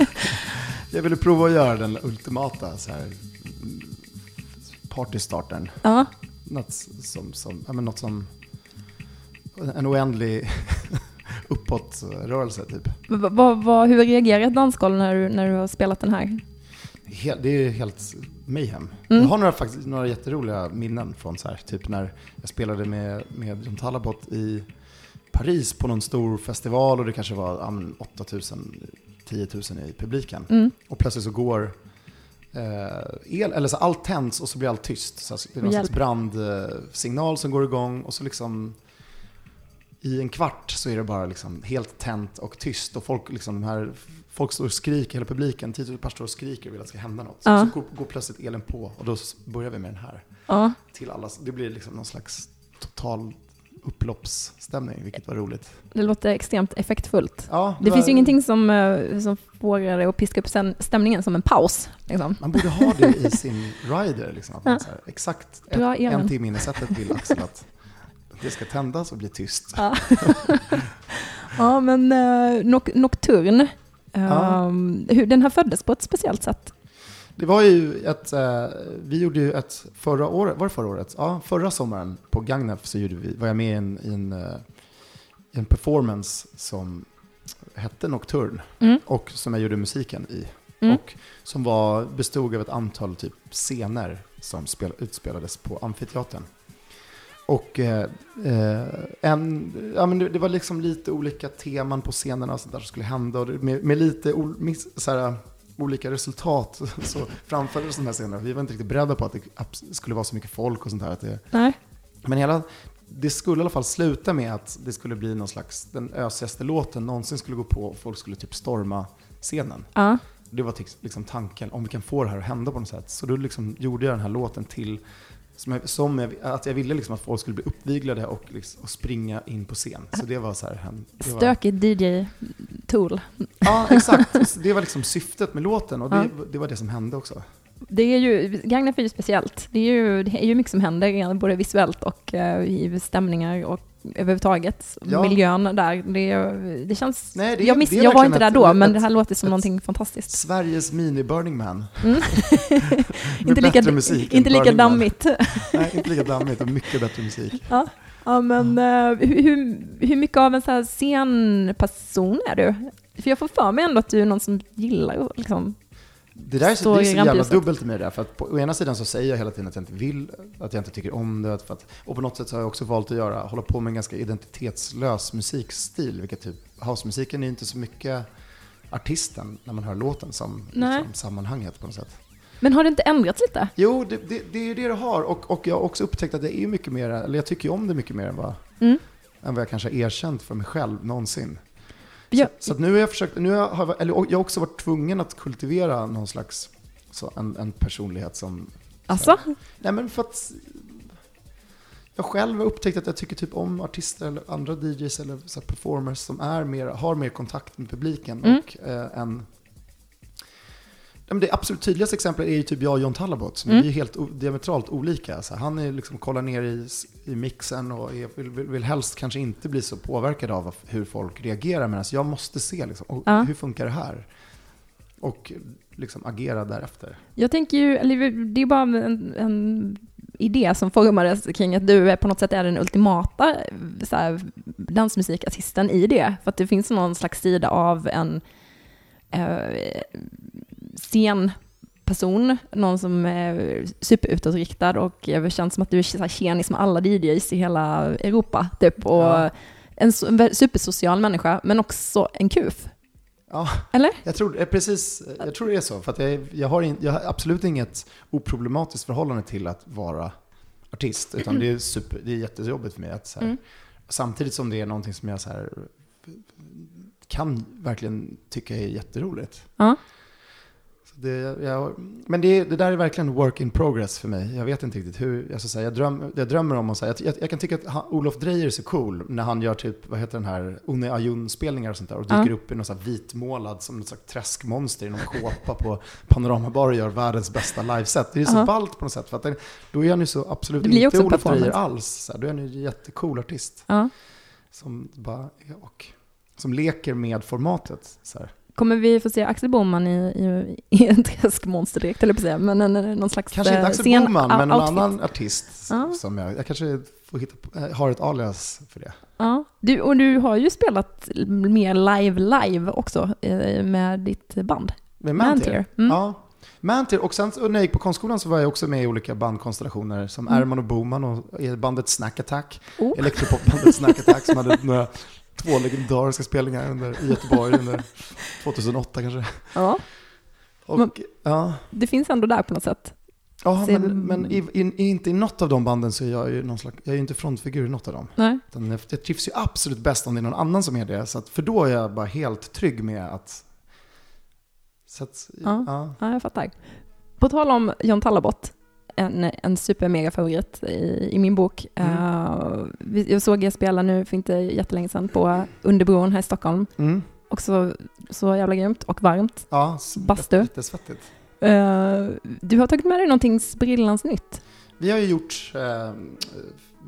jag ville prova att göra den ultimata så här, partystartern. Ja, Något som, som, ja, men något som en oändlig uppåtrörelse typ. vad, vad, hur reagerar ett dansgolv när du, när du har spelat den här? Helt, det är helt mayhem. Mm. Jag har några, faktiskt, några jätteroliga minnen från så här, typ när jag spelade med, med John Talabot i Paris på någon stor festival och det kanske var ja, men 8000, 10 000 i publiken. Mm. Och plötsligt så går eh, el, eller så allt tänds och så blir allt tyst. Så det är någon Hjälp. slags brandsignal som går igång och så liksom i en kvart så är det bara liksom helt tänt och tyst och folk, liksom, de här, folk står och skriker, hela publiken, 10 000 personer står och skriker och vill att det ska hända något. Ja. Så går, går plötsligt elen på och då börjar vi med den här. Ja, Till alla. Det blir liksom någon slags total upploppsstämning, vilket var roligt. det låter extremt effektfullt. Ja, Det var- finns ju ingenting som, eh, som får dig att piska upp stäm- stämningen som en paus. Liksom. Man borde ha det i sin rider. Liksom, att man så här, exakt elen. en timme in i sättet vill Axel att det ska tändas och bli tyst. Ja, ja men nok- Nocturne, Ja. ehm, hur, den här föddes på ett speciellt sätt. Det var ju ett, eh, vi gjorde ju ett förra året, var det förra året? Ja, förra sommaren på Gagnef så gjorde vi, var jag med i en, i en, eh, i en performance som hette Nocturne Mm. och som jag gjorde musiken i. Mm. Och som var, bestod av ett antal typ scener som spel, utspelades på Amfiteatern. Och eh, eh, en, ja, men det, var liksom lite olika teman på scenerna och sånt där som skulle hända. Och med, med lite ol, miss, så här, olika resultat så framfördes de här scenerna. Vi var inte riktigt beredda på att det skulle vara så mycket folk och sånt. Att det, Nej. men hela, det skulle i alla fall sluta med att det skulle bli någon slags, den ösigaste låten någonsin skulle gå på och folk skulle typ storma scenen. Ja. Det var liksom tanken, om vi kan få det här att hända på något sätt. Så då liksom gjorde jag den här låten till, som, jag, som jag, att jag ville liksom att folk skulle bli uppviglade och, liksom, och springa in på scen. Så det var så här, det var, DJ-tool. Ja, exakt. Så Det var liksom syftet med låten och det, Ja. det var det som hände också. Det är ju, Gagnef är ju speciellt. Det är ju, det är ju mycket som händer, både visuellt och eh, i stämningar och överhuvudtaget. Ja. Miljön där. Det, det känns... Nej, det är- jag, miss, jag var inte där ett- då, men ett- det här låter som ett- någonting fantastiskt. Sveriges mini-Burning Man. Mm. Inte lika, musik inte lika Burning dammigt. Nej, inte lika dammigt och mycket bättre musik. Ja, ja men eh, hur, hur, mycket av en så här scenperson är du? För jag får för mig ändå att du är någon som gillar liksom... Det där är så, det är så jävla dubbelt med det där. För att på å ena sidan så säger jag hela tiden att jag inte vill, att jag inte tycker om det. Att, och på något sätt så har jag också valt att göra, hålla på med en ganska identitetslös musikstil. Vilket typ, housemusiken är ju inte så mycket artisten när man hör låten som liksom, sammanhanget på något sätt. Men har det inte ändrats lite? Jo, det, det, det är ju det det har. Och, och jag har också upptäckt att det är mycket mer, eller jag tycker ju om det mycket mer än vad, Mm. än vad jag kanske har erkänt för mig själv någonsin. Ja, Så att nu har jag försökt, nu har jag, eller jag har också varit tvungen att kultivera någon slags, så en, en personlighet som... alltså? Nej men för att jag själv har upptäckt att jag tycker typ om artister eller andra DJs eller så performers som är mer, har mer kontakt med publiken Mm. och eh, en... Det absolut tydligaste exemplet är ju typ jag och John Talabot, som Mm. är helt diametralt olika. Så han är liksom, kollar ner i, i mixen och är, vill, vill, vill helst kanske inte bli så påverkad av hur folk reagerar, medan jag måste se liksom, och, Ja. hur funkar det här? Och liksom agera därefter. Jag tänker ju, eller det är bara en, en idé som formades kring att du på något sätt är den ultimata så här, dansmusikartisten i det. För att det finns någon slags sida av en eh, scenperson, någon som är superutåtriktad och det känns som att du är så tjenis med alla DJs i hela Europa. Typ. Och Ja. en, en supersocial människa, men också en kuf. Ja, Eller? jag tror, eh, precis, jag tror det är så. För att jag, jag, har in, jag har absolut inget oproblematiskt förhållande till att vara artist. Utan det är, super, det är jättejobbigt för mig. Att så här, Mm. Samtidigt som det är någonting som jag så här, kan verkligen tycka är jätteroligt. Ja. Det, jag, men det, det där är verkligen work in progress för mig. Jag vet inte riktigt hur, jag ska säga, jag, dröm, jag drömmer om att säga, jag, jag kan tycka att han, Olof Dreyer är så cool när han gör typ, vad heter den här, Une Ayun-spelningar och sånt där och dyker Ja. upp i någon sån här vitmålad som något slags träskmonster i någon kåpa på Panoramabar och gör världens bästa liveset. Det är så Ja. ballt på något sätt, för att då är han ju så absolut Det blir inte också Olof Dreyer alls. Så här, då är han ju en jättecool artist Ja. som bara, och, som leker med formatet. Så här. Kommer vi få se Axel Boman i, i, i en träskmonster direkt, eller på säga, men en, någon slags Kanske inte eh, Axel scen- Boman, men en outfit. annan artist Ja. som jag, jag kanske får hitta, eh, har ett alias för det. Ja, du, och du har ju spelat mer live-live också eh, med ditt band. Med Mantier. Mm. Ja. Mantier, och sen när jag gick på konstskolan så var jag också med i olika bandkonstellationer som Mm. Erman och Boman och bandet Snack Attack, Oh. elektropopbandet Snack Attack som hade några två legendariska spelningar under, i Göteborg under 2008 kanske. Ja, Och, Men- ja, det finns ändå där på något sätt. ja Se- men, men i, i, inte i något av de banden så är jag ju någon slags, jag är ju inte frontfigur i något av dem. Nej. Utan jag, trivs ju absolut bäst om det är någon annan som är det. Så att, för då är jag bara helt trygg med att... Så att, Ja. ja. Ja, jag fattar. På tal om John Tallabot, en, en supermega favorit i, i min bok. Mm. Vi- jag såg er spela nu för inte jättelänge sedan på Underbron här i Stockholm. Mm. Också så jävla grymt och varmt. Ja, Bastu. Jättesvettigt. Eh, du har tagit med dig någonting sprillans nytt. Vi har ju gjort, eh,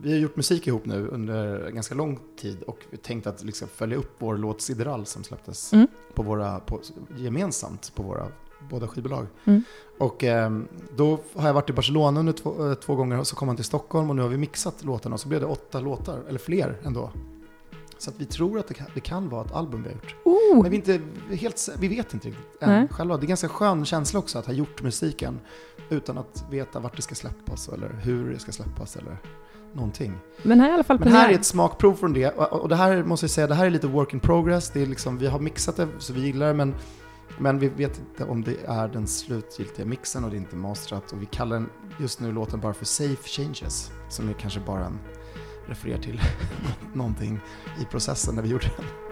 vi har gjort musik ihop nu under ganska lång tid och vi tänkte att liksom följa upp vår låt Sideral som släpptes Mm. på våra, på, gemensamt på våra båda skivbolag. Mm. Och eh, då har jag varit i Barcelona under två, eh, två gånger och så kom han till Stockholm och nu har vi mixat låtarna och så blev det åtta låtar, eller fler ändå. Så att vi tror att det kan, det kan vara ett album vi har gjort. Oh, Men vi, inte helt, vi vet inte riktigt än Nej. själva. Det är ganska skön känsla också att ha gjort musiken utan att veta vart det ska släppas eller hur det ska släppas eller någonting. men här är i alla fall Men här är ett smakprov från det och och det här måste jag säga, det här är lite work in progress. Det är liksom, vi har mixat det så vi gillar det men, men vi vet inte om det är den slutgiltiga mixen och det är inte masterat och vi kallar den just nu låten bara för Safe Changes som är kanske bara en refererar till någonting i processen när vi gjorde den.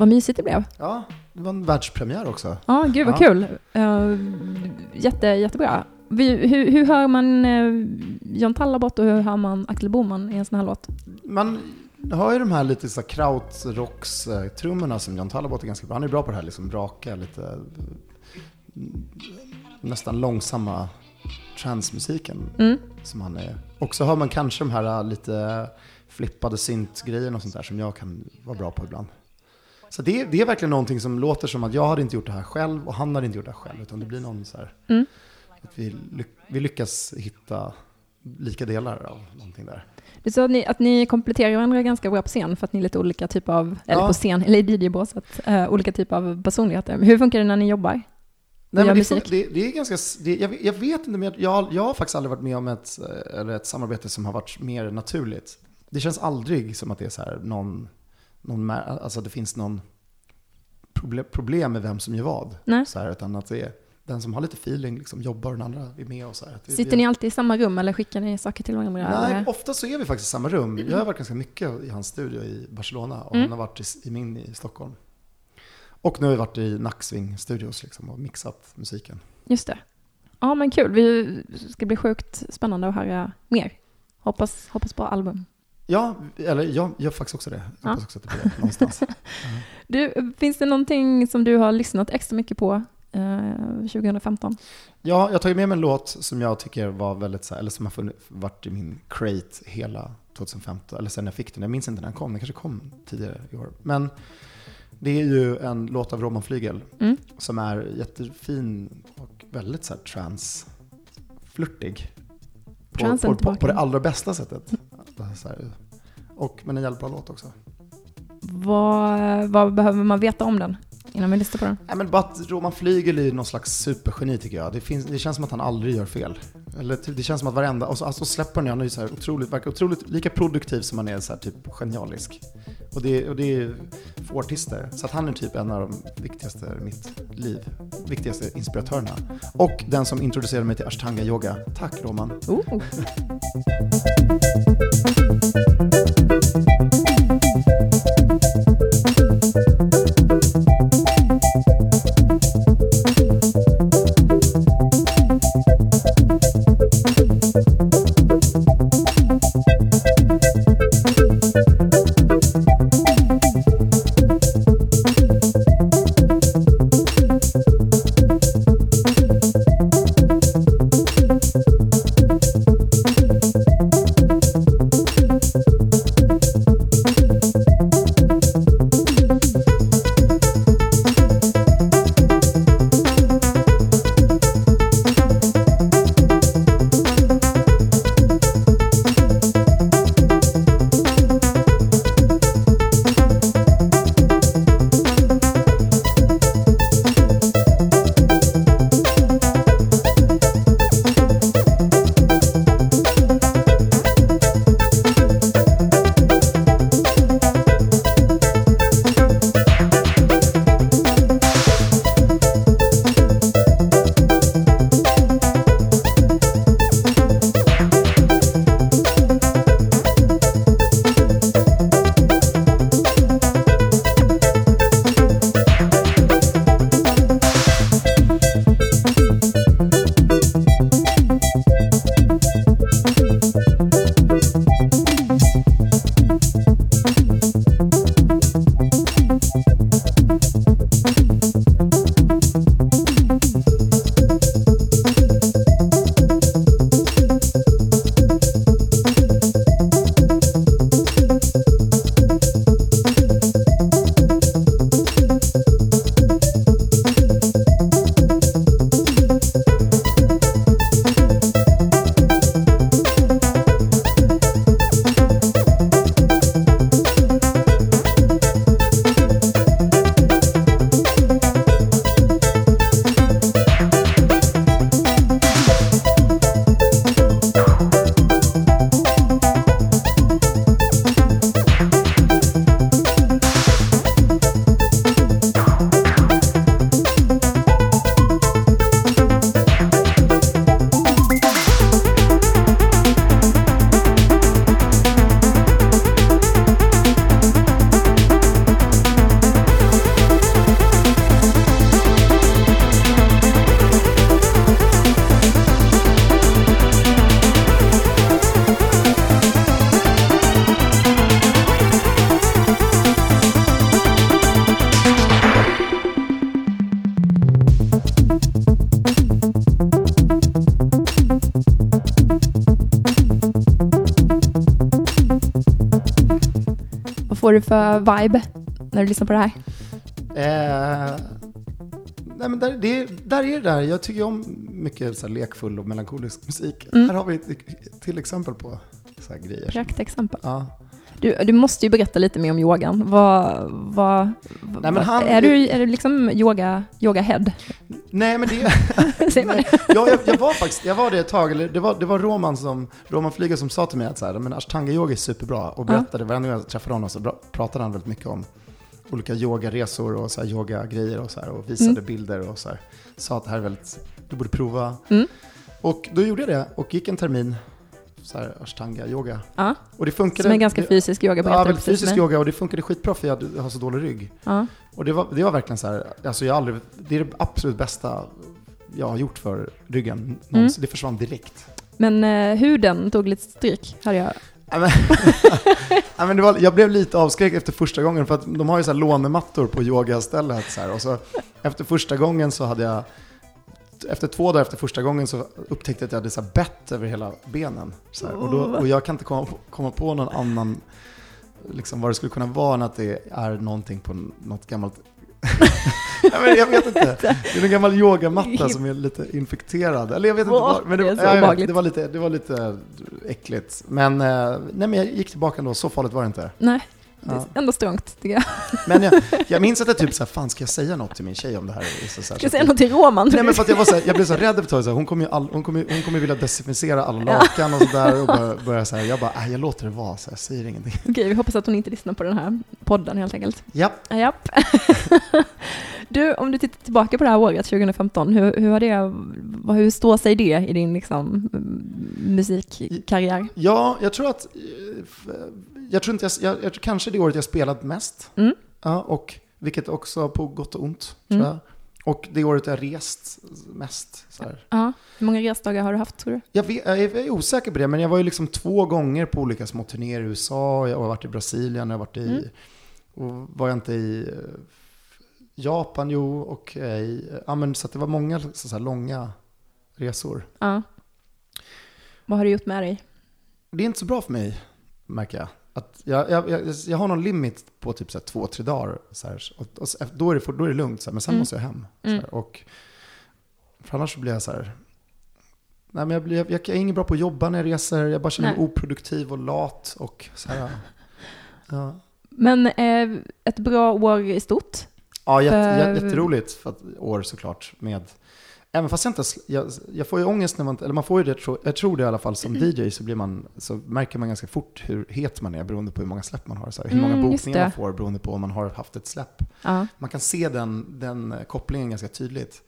Vad mysigt det blev. Ja, det var en världspremiär också. Ja, gud vad Ja. kul. Uh, jätte, jättebra. Vi, hur, hur hör man uh, John Tallabot och hur hör man Axel Boman i en sån här låt? Man hör ju de här lite så krautrocks-trummorna som John Talabot är ganska bra. Han är bra på det här liksom raka, lite mm, nästan långsamma transmusiken Mm. som han är. Och så hör man kanske de här lite flippade synt-grejerna och sånt där som jag kan vara bra på ibland. Så det, det är verkligen någonting som låter som att jag hade inte gjort det här själv och han hade inte gjort det här själv. Utan det blir någon så här, Mm. att vi, lyck, vi lyckas hitta lika delar av någonting där. Du sa att ni, att ni kompletterar varandra ganska bra på scen för att ni är lite olika typer av, eller Ja. på scen, eller i DJ-båset, uh, olika typer av personligheter. Hur funkar det när ni jobbar? Nej, men det, det, det är ganska, det, jag, jag vet inte, men jag, jag, jag har faktiskt aldrig varit med om ett, eh, eller ett samarbete som har varit mer naturligt. Det känns aldrig som att det är så här någon, någon alltså det finns någon problem, med vem som gör vad. Nej. Så här, utan att det är den som har lite feeling liksom jobbar och den andra är med och så här. Sitter ni alltid i samma rum eller skickar ni saker till varandra? Nej, ofta så är vi faktiskt i samma rum. Jag har varit ganska mycket i hans studio i Barcelona och Mm. han har varit i, i min i Stockholm. Och nu har vi varit i Nacksving Studios liksom och mixat musiken. Just det. Ja, men kul. Det ska bli sjukt spännande att höra mer. Hoppas, hoppas på album. Ja, eller jag gör faktiskt också det. Jag Ja. hoppas också att det blir det någonstans. Du, finns det någonting som du har lyssnat extra mycket på eh, 2015? Ja, jag har tagit med mig en låt som jag tycker var väldigt så här, eller som har funnit, varit i min crate hela 2015, eller sen jag fick den. Jag minns inte när den kom, den kanske kom tidigare i år. Men det är ju en låt av Roman Flygel Mm. som är jättefin och väldigt så här transflörtig. På, på, på, på det allra bästa sättet. Så här. Och, men en jävligt bra låt också. Vad, vad behöver man veta om den innan vi lyssnar på den? Nej, men bara att Roman Flygel är någon slags supergeni tycker jag. Det, finns, det känns som att han aldrig gör fel. Eller typ, det känns som att varenda, och så, alltså släpper han, ju. han otroligt, verkar otroligt lika produktiv som han är så här, typ genialisk. Och det, och det är för artister. Så att han är typ en av de viktigaste i mitt liv. Viktigaste inspiratörerna. Och den som introducerade mig till ashtanga yoga. Tack Roman. Oh. får du för vibe när du lyssnar på det här? Eh, nej men där, det, där är det där. Jag tycker om mycket så lekfull och melankolisk musik. Mm. Här har vi ett till exempel på så här grejer. Praktexempel. Ja. Du, du måste ju berätta lite mer om yogan. Vad, vad, Nej, men han- är, du, är du liksom yoga, yoga head? Nej men det... Säger man nej. Ja, jag, jag var faktiskt, jag var det ett tag, eller det var, det var Roman som, Roman Flyga som sa till mig att så här, men ashtanga yoga är superbra och berättade, varje gång jag träffade honom så pratade han väldigt mycket om olika yogaresor och så här yogagrejer och så här och visade Mm. bilder och så här. Sa att det här är väldigt, du borde prova. Mm. Och då gjorde jag det och gick en termin så här ashtanga yoga. Ja, Och det funkade. som är ganska fysisk yoga. Ja, berättade väldigt fysisk yoga och det funkade skitbra för jag har så dålig rygg. Ja. Och det var, det var verkligen så här, alltså jag aldrig, det är det absolut bästa jag har gjort för ryggen någonsin. Mm. Det försvann direkt. Men eh, huden tog lite stryk, hörde jag. Ja, ja, men det var, jag blev lite avskräckt efter första gången för att de har ju så här lånemattor på yogastället. Så här, och så efter första gången så hade jag, efter två dagar efter första gången så upptäckte jag att jag hade så bett över hela benen. Så här, och, då, och jag kan inte komma på, komma på någon annan, liksom vad det skulle kunna vara än att det är någonting på något gammalt men jag vet inte. Det är en gammal yogamatta som är lite infekterad. Eller jag vet inte vad. Men det, jag det, var lite, det var lite äckligt. Men, eh, nej, men jag gick tillbaka ändå, så farligt var det inte. Nej, det är ändå strångt tycker jag. Men jag, jag minns att jag typ så här, fan ska jag säga något till min tjej om det här? Så, så Ska jag säga något till Roman? Nej men för jag, var så här, jag blev så rädd ett tag, hon kommer ju all, hon kommer, hon kommer vilja desinficera alla lakan och sådär och börja, börja så här, jag bara, äh, jag låter det vara, så jag säger ingenting. Okej, vi hoppas att hon inte lyssnar på den här podden helt enkelt. Ja, Japp. Du, om du tittar tillbaka på det här året, 2015, hur, hur, har det, hur står sig det i din liksom, musikkarriär? ja jag tror att, eh, jag tror inte jag, jag, jag kanske det året jag spelat mest. Mm. Ja, och vilket också på gott och ont, Mm. tror jag. Och det året jag rest mest. Så här. Ja. Hur många resdagar har du haft tror du? Jag, vet, jag är osäker på det, men jag var ju liksom två gånger på olika små turnéer i USA, jag har varit i Brasilien, jag har varit i, Mm. och var jag inte i eh, Japan, jo, och eh, i, ja men så det var många så, så långa resor. Ja. Vad har du gjort med dig? Det är inte så bra för mig, märker jag. Att jag, jag, jag, har någon limit på typ så här två, tre dagar, så här, och, och, då, är det, då är det lugnt, så här, men sen Mm. måste jag hem. Mm. och, för annars blir jag så här, nej men jag, blir, jag, jag är ingen bra på att jobba när jag reser, jag bara känner mig Nej. oproduktiv och lat och så här. Ja, Men eh, ett bra år i stort? ja jätte, För- jä- jätteroligt för att, år såklart med Även fast jag inte, jag, jag får ju ångest när man, eller man får ju det, jag tror det i alla fall som DJ så blir man, så märker man ganska fort hur het man är beroende på hur många släpp man har. Så här, hur många Mm, just bokningar man får beroende på om man har haft ett släpp. Ja. Man kan se den, den eh, kopplingen ganska tydligt.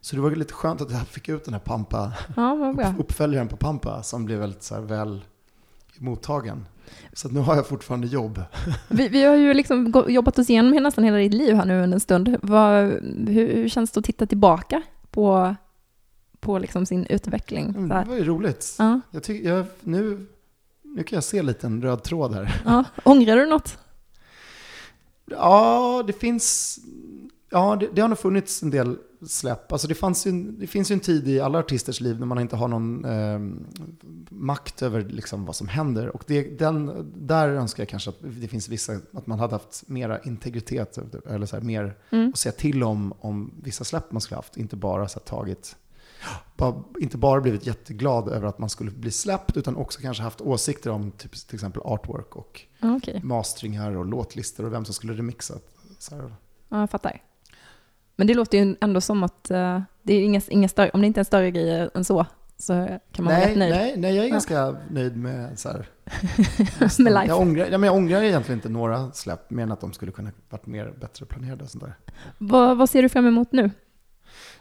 Så det var lite skönt att jag fick ut den här Pampa, Ja, uppföljaren på Pampa som blev väldigt så här väl mottagen. Så nu har jag fortfarande jobb. Vi, vi har ju liksom jobbat oss igenom nästan hela ditt liv här nu under en stund. Vad, hur, hur känns det att titta tillbaka på, på liksom sin utveckling? Mm, Det var ju roligt. Ja, Jag tycker, jag, nu, nu kan jag se lite en röd tråd här. ja. Ångrar du något? Ja, det finns... Ja, det, det har nog funnits en del släpp. Alltså det, fanns ju, det finns ju en tid i alla artisters liv när man inte har någon eh, makt över liksom vad som händer. Och det, den, där önskar jag kanske att det finns vissa, att man hade haft mera integritet, eller så här, mer Mm. att säga till om, om vissa släpp man skulle haft. Inte bara så här, tagit, bara, inte bara blivit jätteglad över att man skulle bli släppt, utan också kanske haft åsikter om typ, till exempel artwork och Okej, masteringar och låtlistor och vem som skulle remixa. Så här. ja, jag fattar. Men det låter ju ändå som att eh, det är inga, inga större, om det inte är en större grej än så, så kan man vara Nej, rätt nöjd. nej, nej, jag är Ja. ganska nöjd med så här. Med life. Jag ångrar, ja, men jag ångrar egentligen inte några släpp, mer än att de skulle kunna varit mer bättre planerade. Och sånt där. Vad, vad ser du fram emot nu?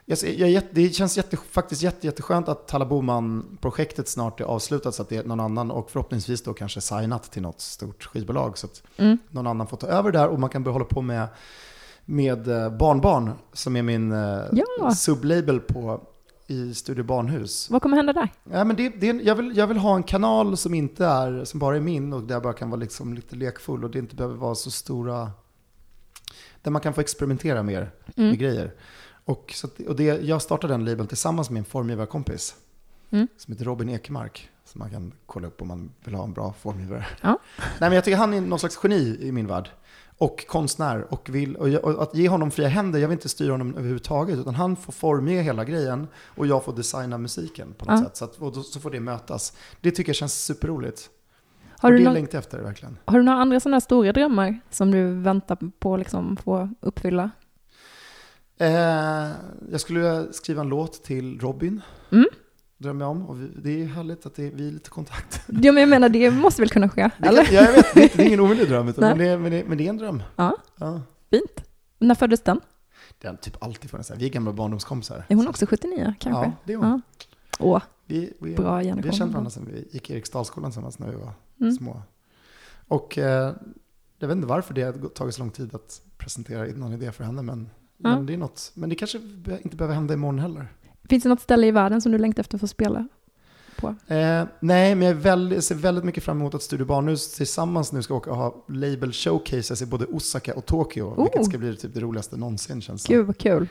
Jag, jag, det känns jätte, faktiskt jätte, jätteskönt att Talla Boman-projektet snart är avslutat så att det är någon annan och förhoppningsvis då kanske signat till något stort skivbolag så att Mm. någon annan får ta över där och man kan börja hålla på med, med eh, Barnbarn som är min eh, Ja. sublabel på i Studio Barnhus. Vad kommer hända där? Ja, men det, det, jag, vill, jag vill ha en kanal som inte är, som bara är min och där jag bara kan vara liksom lite lekfull och det inte behöver vara så stora, där man kan få experimentera mer Mm. med grejer. Och, så och det, jag startade den labeln tillsammans med en formgivarkompis Mm. som heter Robin Ekmark. som man kan kolla upp om man vill ha en bra formgivare. Ja. Nej, men jag tycker han är någon slags geni i min värld. Och konstnär. Och, vill, och, att ge honom fria händer, jag vill inte styra honom överhuvudtaget. Utan han får formge hela grejen och jag får designa musiken på något Ja. sätt. Så, att, och då, så får det mötas. Det tycker jag känns superroligt. Har och du, det nå- längtar efter verkligen. har du några andra sådana här stora drömmar som du väntar på att liksom få uppfylla? Eh, jag skulle skriva en låt till Robin. Mm. Drömmer jag om. Och vi, det är härligt att det, vi är lite kontakt. Ja, men jag menar, det måste väl kunna ske? Eller? kan, ja, jag vet, det, är- det är ingen omöjlig dröm. Utan, men, det, men, det, men det är en dröm. Ja, Ja. fint. När föddes den? Det har typ alltid funnits. här. Vi är gamla barndomskompisar. Är hon också 79 kanske? Ja, det är hon. Ja. Åh, Vi, vi, Bra vi har generation. känt varandra sedan vi gick i Eriksdalsskolan tillsammans när vi var Mm. små. Och eh, jag vet inte varför det har tagit så lång tid att presentera någon idé för henne, men, Ja. men det är något. Men det kanske inte behöver hända imorgon heller. Finns det något ställe i världen som du längtar efter att få spela på? Eh, nej, men jag, väldigt, ser väldigt mycket fram emot att Studio Barnhus tillsammans nu ska åka och ha label showcases i både Osaka och Tokyo. Oh. Vilket ska bli typ det roligaste någonsin känns det Gud vad kul.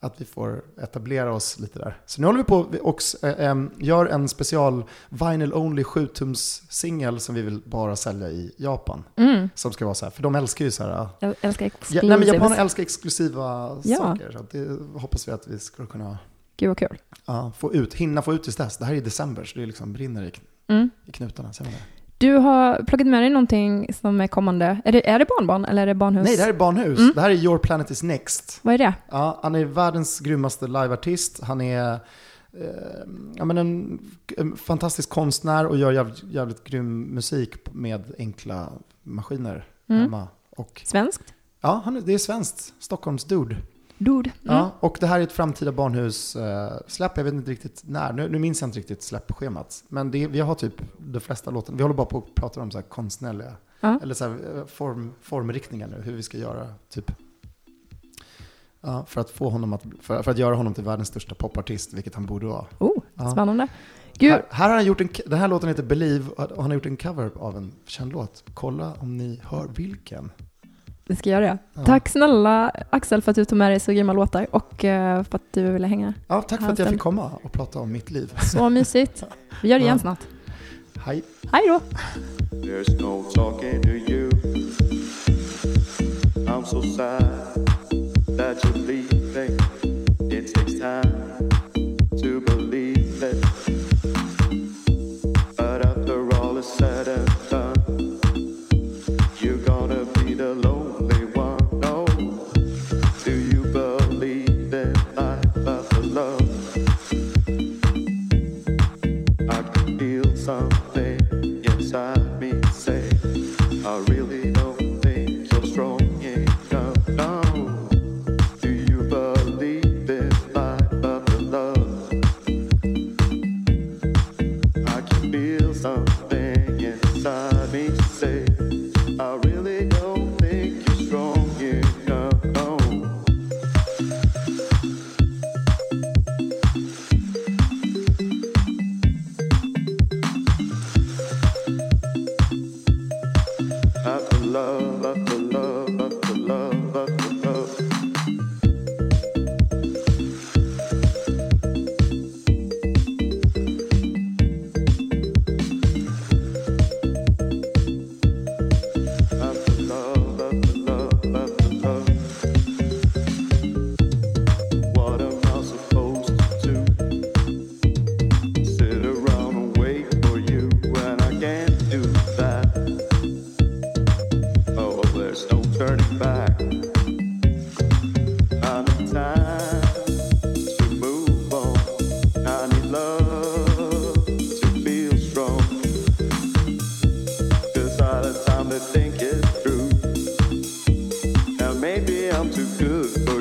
Att vi får etablera oss lite där. Så nu håller vi på och eh, eh, gör en special vinyl only 7-tums singel som vi vill bara sälja i Japan. Mm. Som ska vara så här, för de älskar ju så här. Ja, Jag älskar nej, exclusives. men japaner älskar exklusiva Ja. saker. Så det hoppas vi att vi ska kunna Gud vad kul. ja, få ut, hinna få ut tills dess. Det här är i december så det liksom brinner i, Mm. i knutarna. Ser man det? Du har plockat med dig någonting som är kommande. Är det, är det barnbarn eller är det barnhus? Nej, det här är Barnhus. Mm. Det här är Your Planet is Next. Vad är det? Ja, han är världens grymmaste liveartist. Han är eh, ja, men en, en fantastisk konstnär och gör jävligt, jävligt grym musik med enkla maskiner Mm. hemma. Och, Svenskt? ja, han det är svenskt. Stockholms dude. Dude. Mm. Ja, och det här är ett framtida barnhus-släpp. jag vet inte riktigt när. Nu, nu minns jag inte riktigt släppschemat. Men det, vi har typ de flesta låtarna. Vi håller bara på och pratar om så här konstnärliga, Ja. eller så här, eh, form, formriktningar nu. Hur vi ska göra, typ. Ja, för att få honom att, för, för att göra honom till världens största popartist, vilket han borde vara. Oh, Ja. spännande. Gud, Här, här har han gjort en, den här låten heter Believe och han har gjort en cover av en känd låt. Kolla om ni hör vilken. Det ska jag göra. Ja. Tack snälla Axel för att du tog med dig så grymma låtar och eh, för att du ville hänga. Ja, tack för att jag fick komma och prata om mitt liv. Så mysigt. Vi gör det igen Ja. snart. Hej. Hej då! There's no talking to you. I'm so sad that you're leaving. I'm too good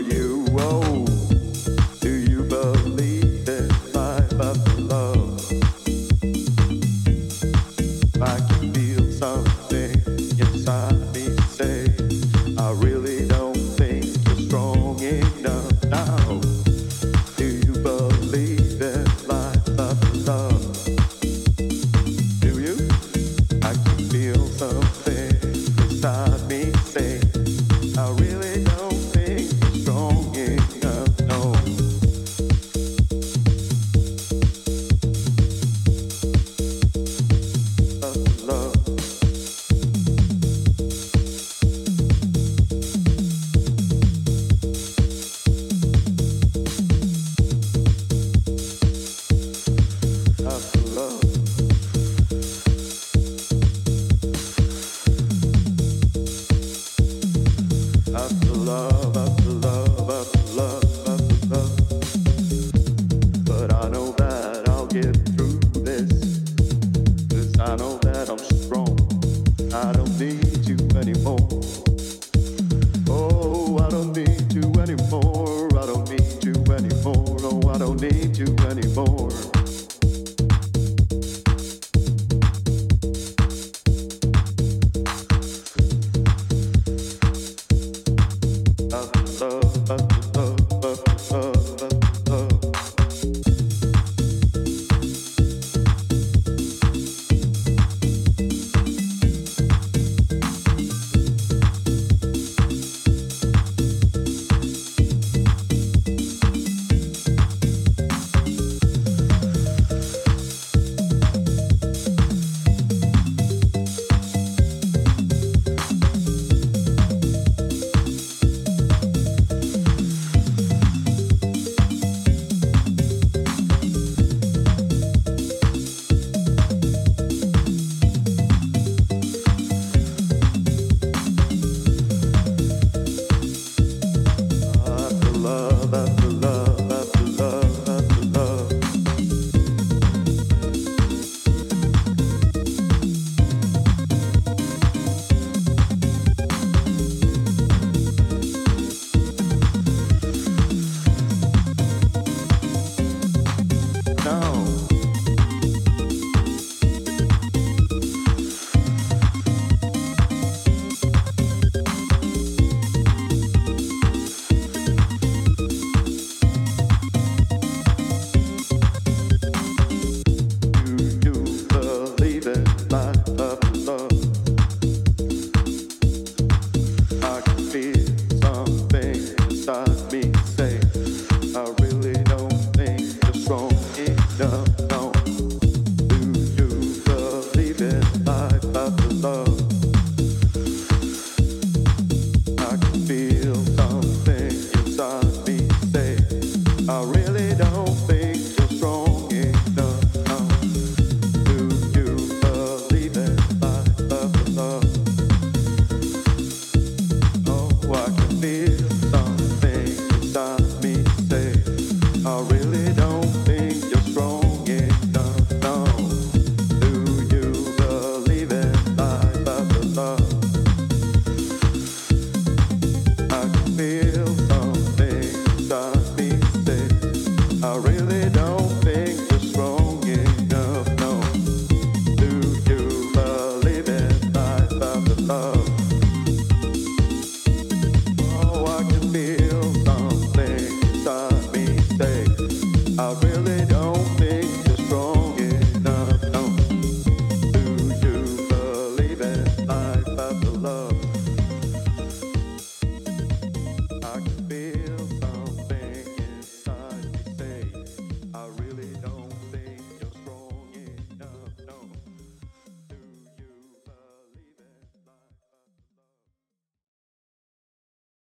above.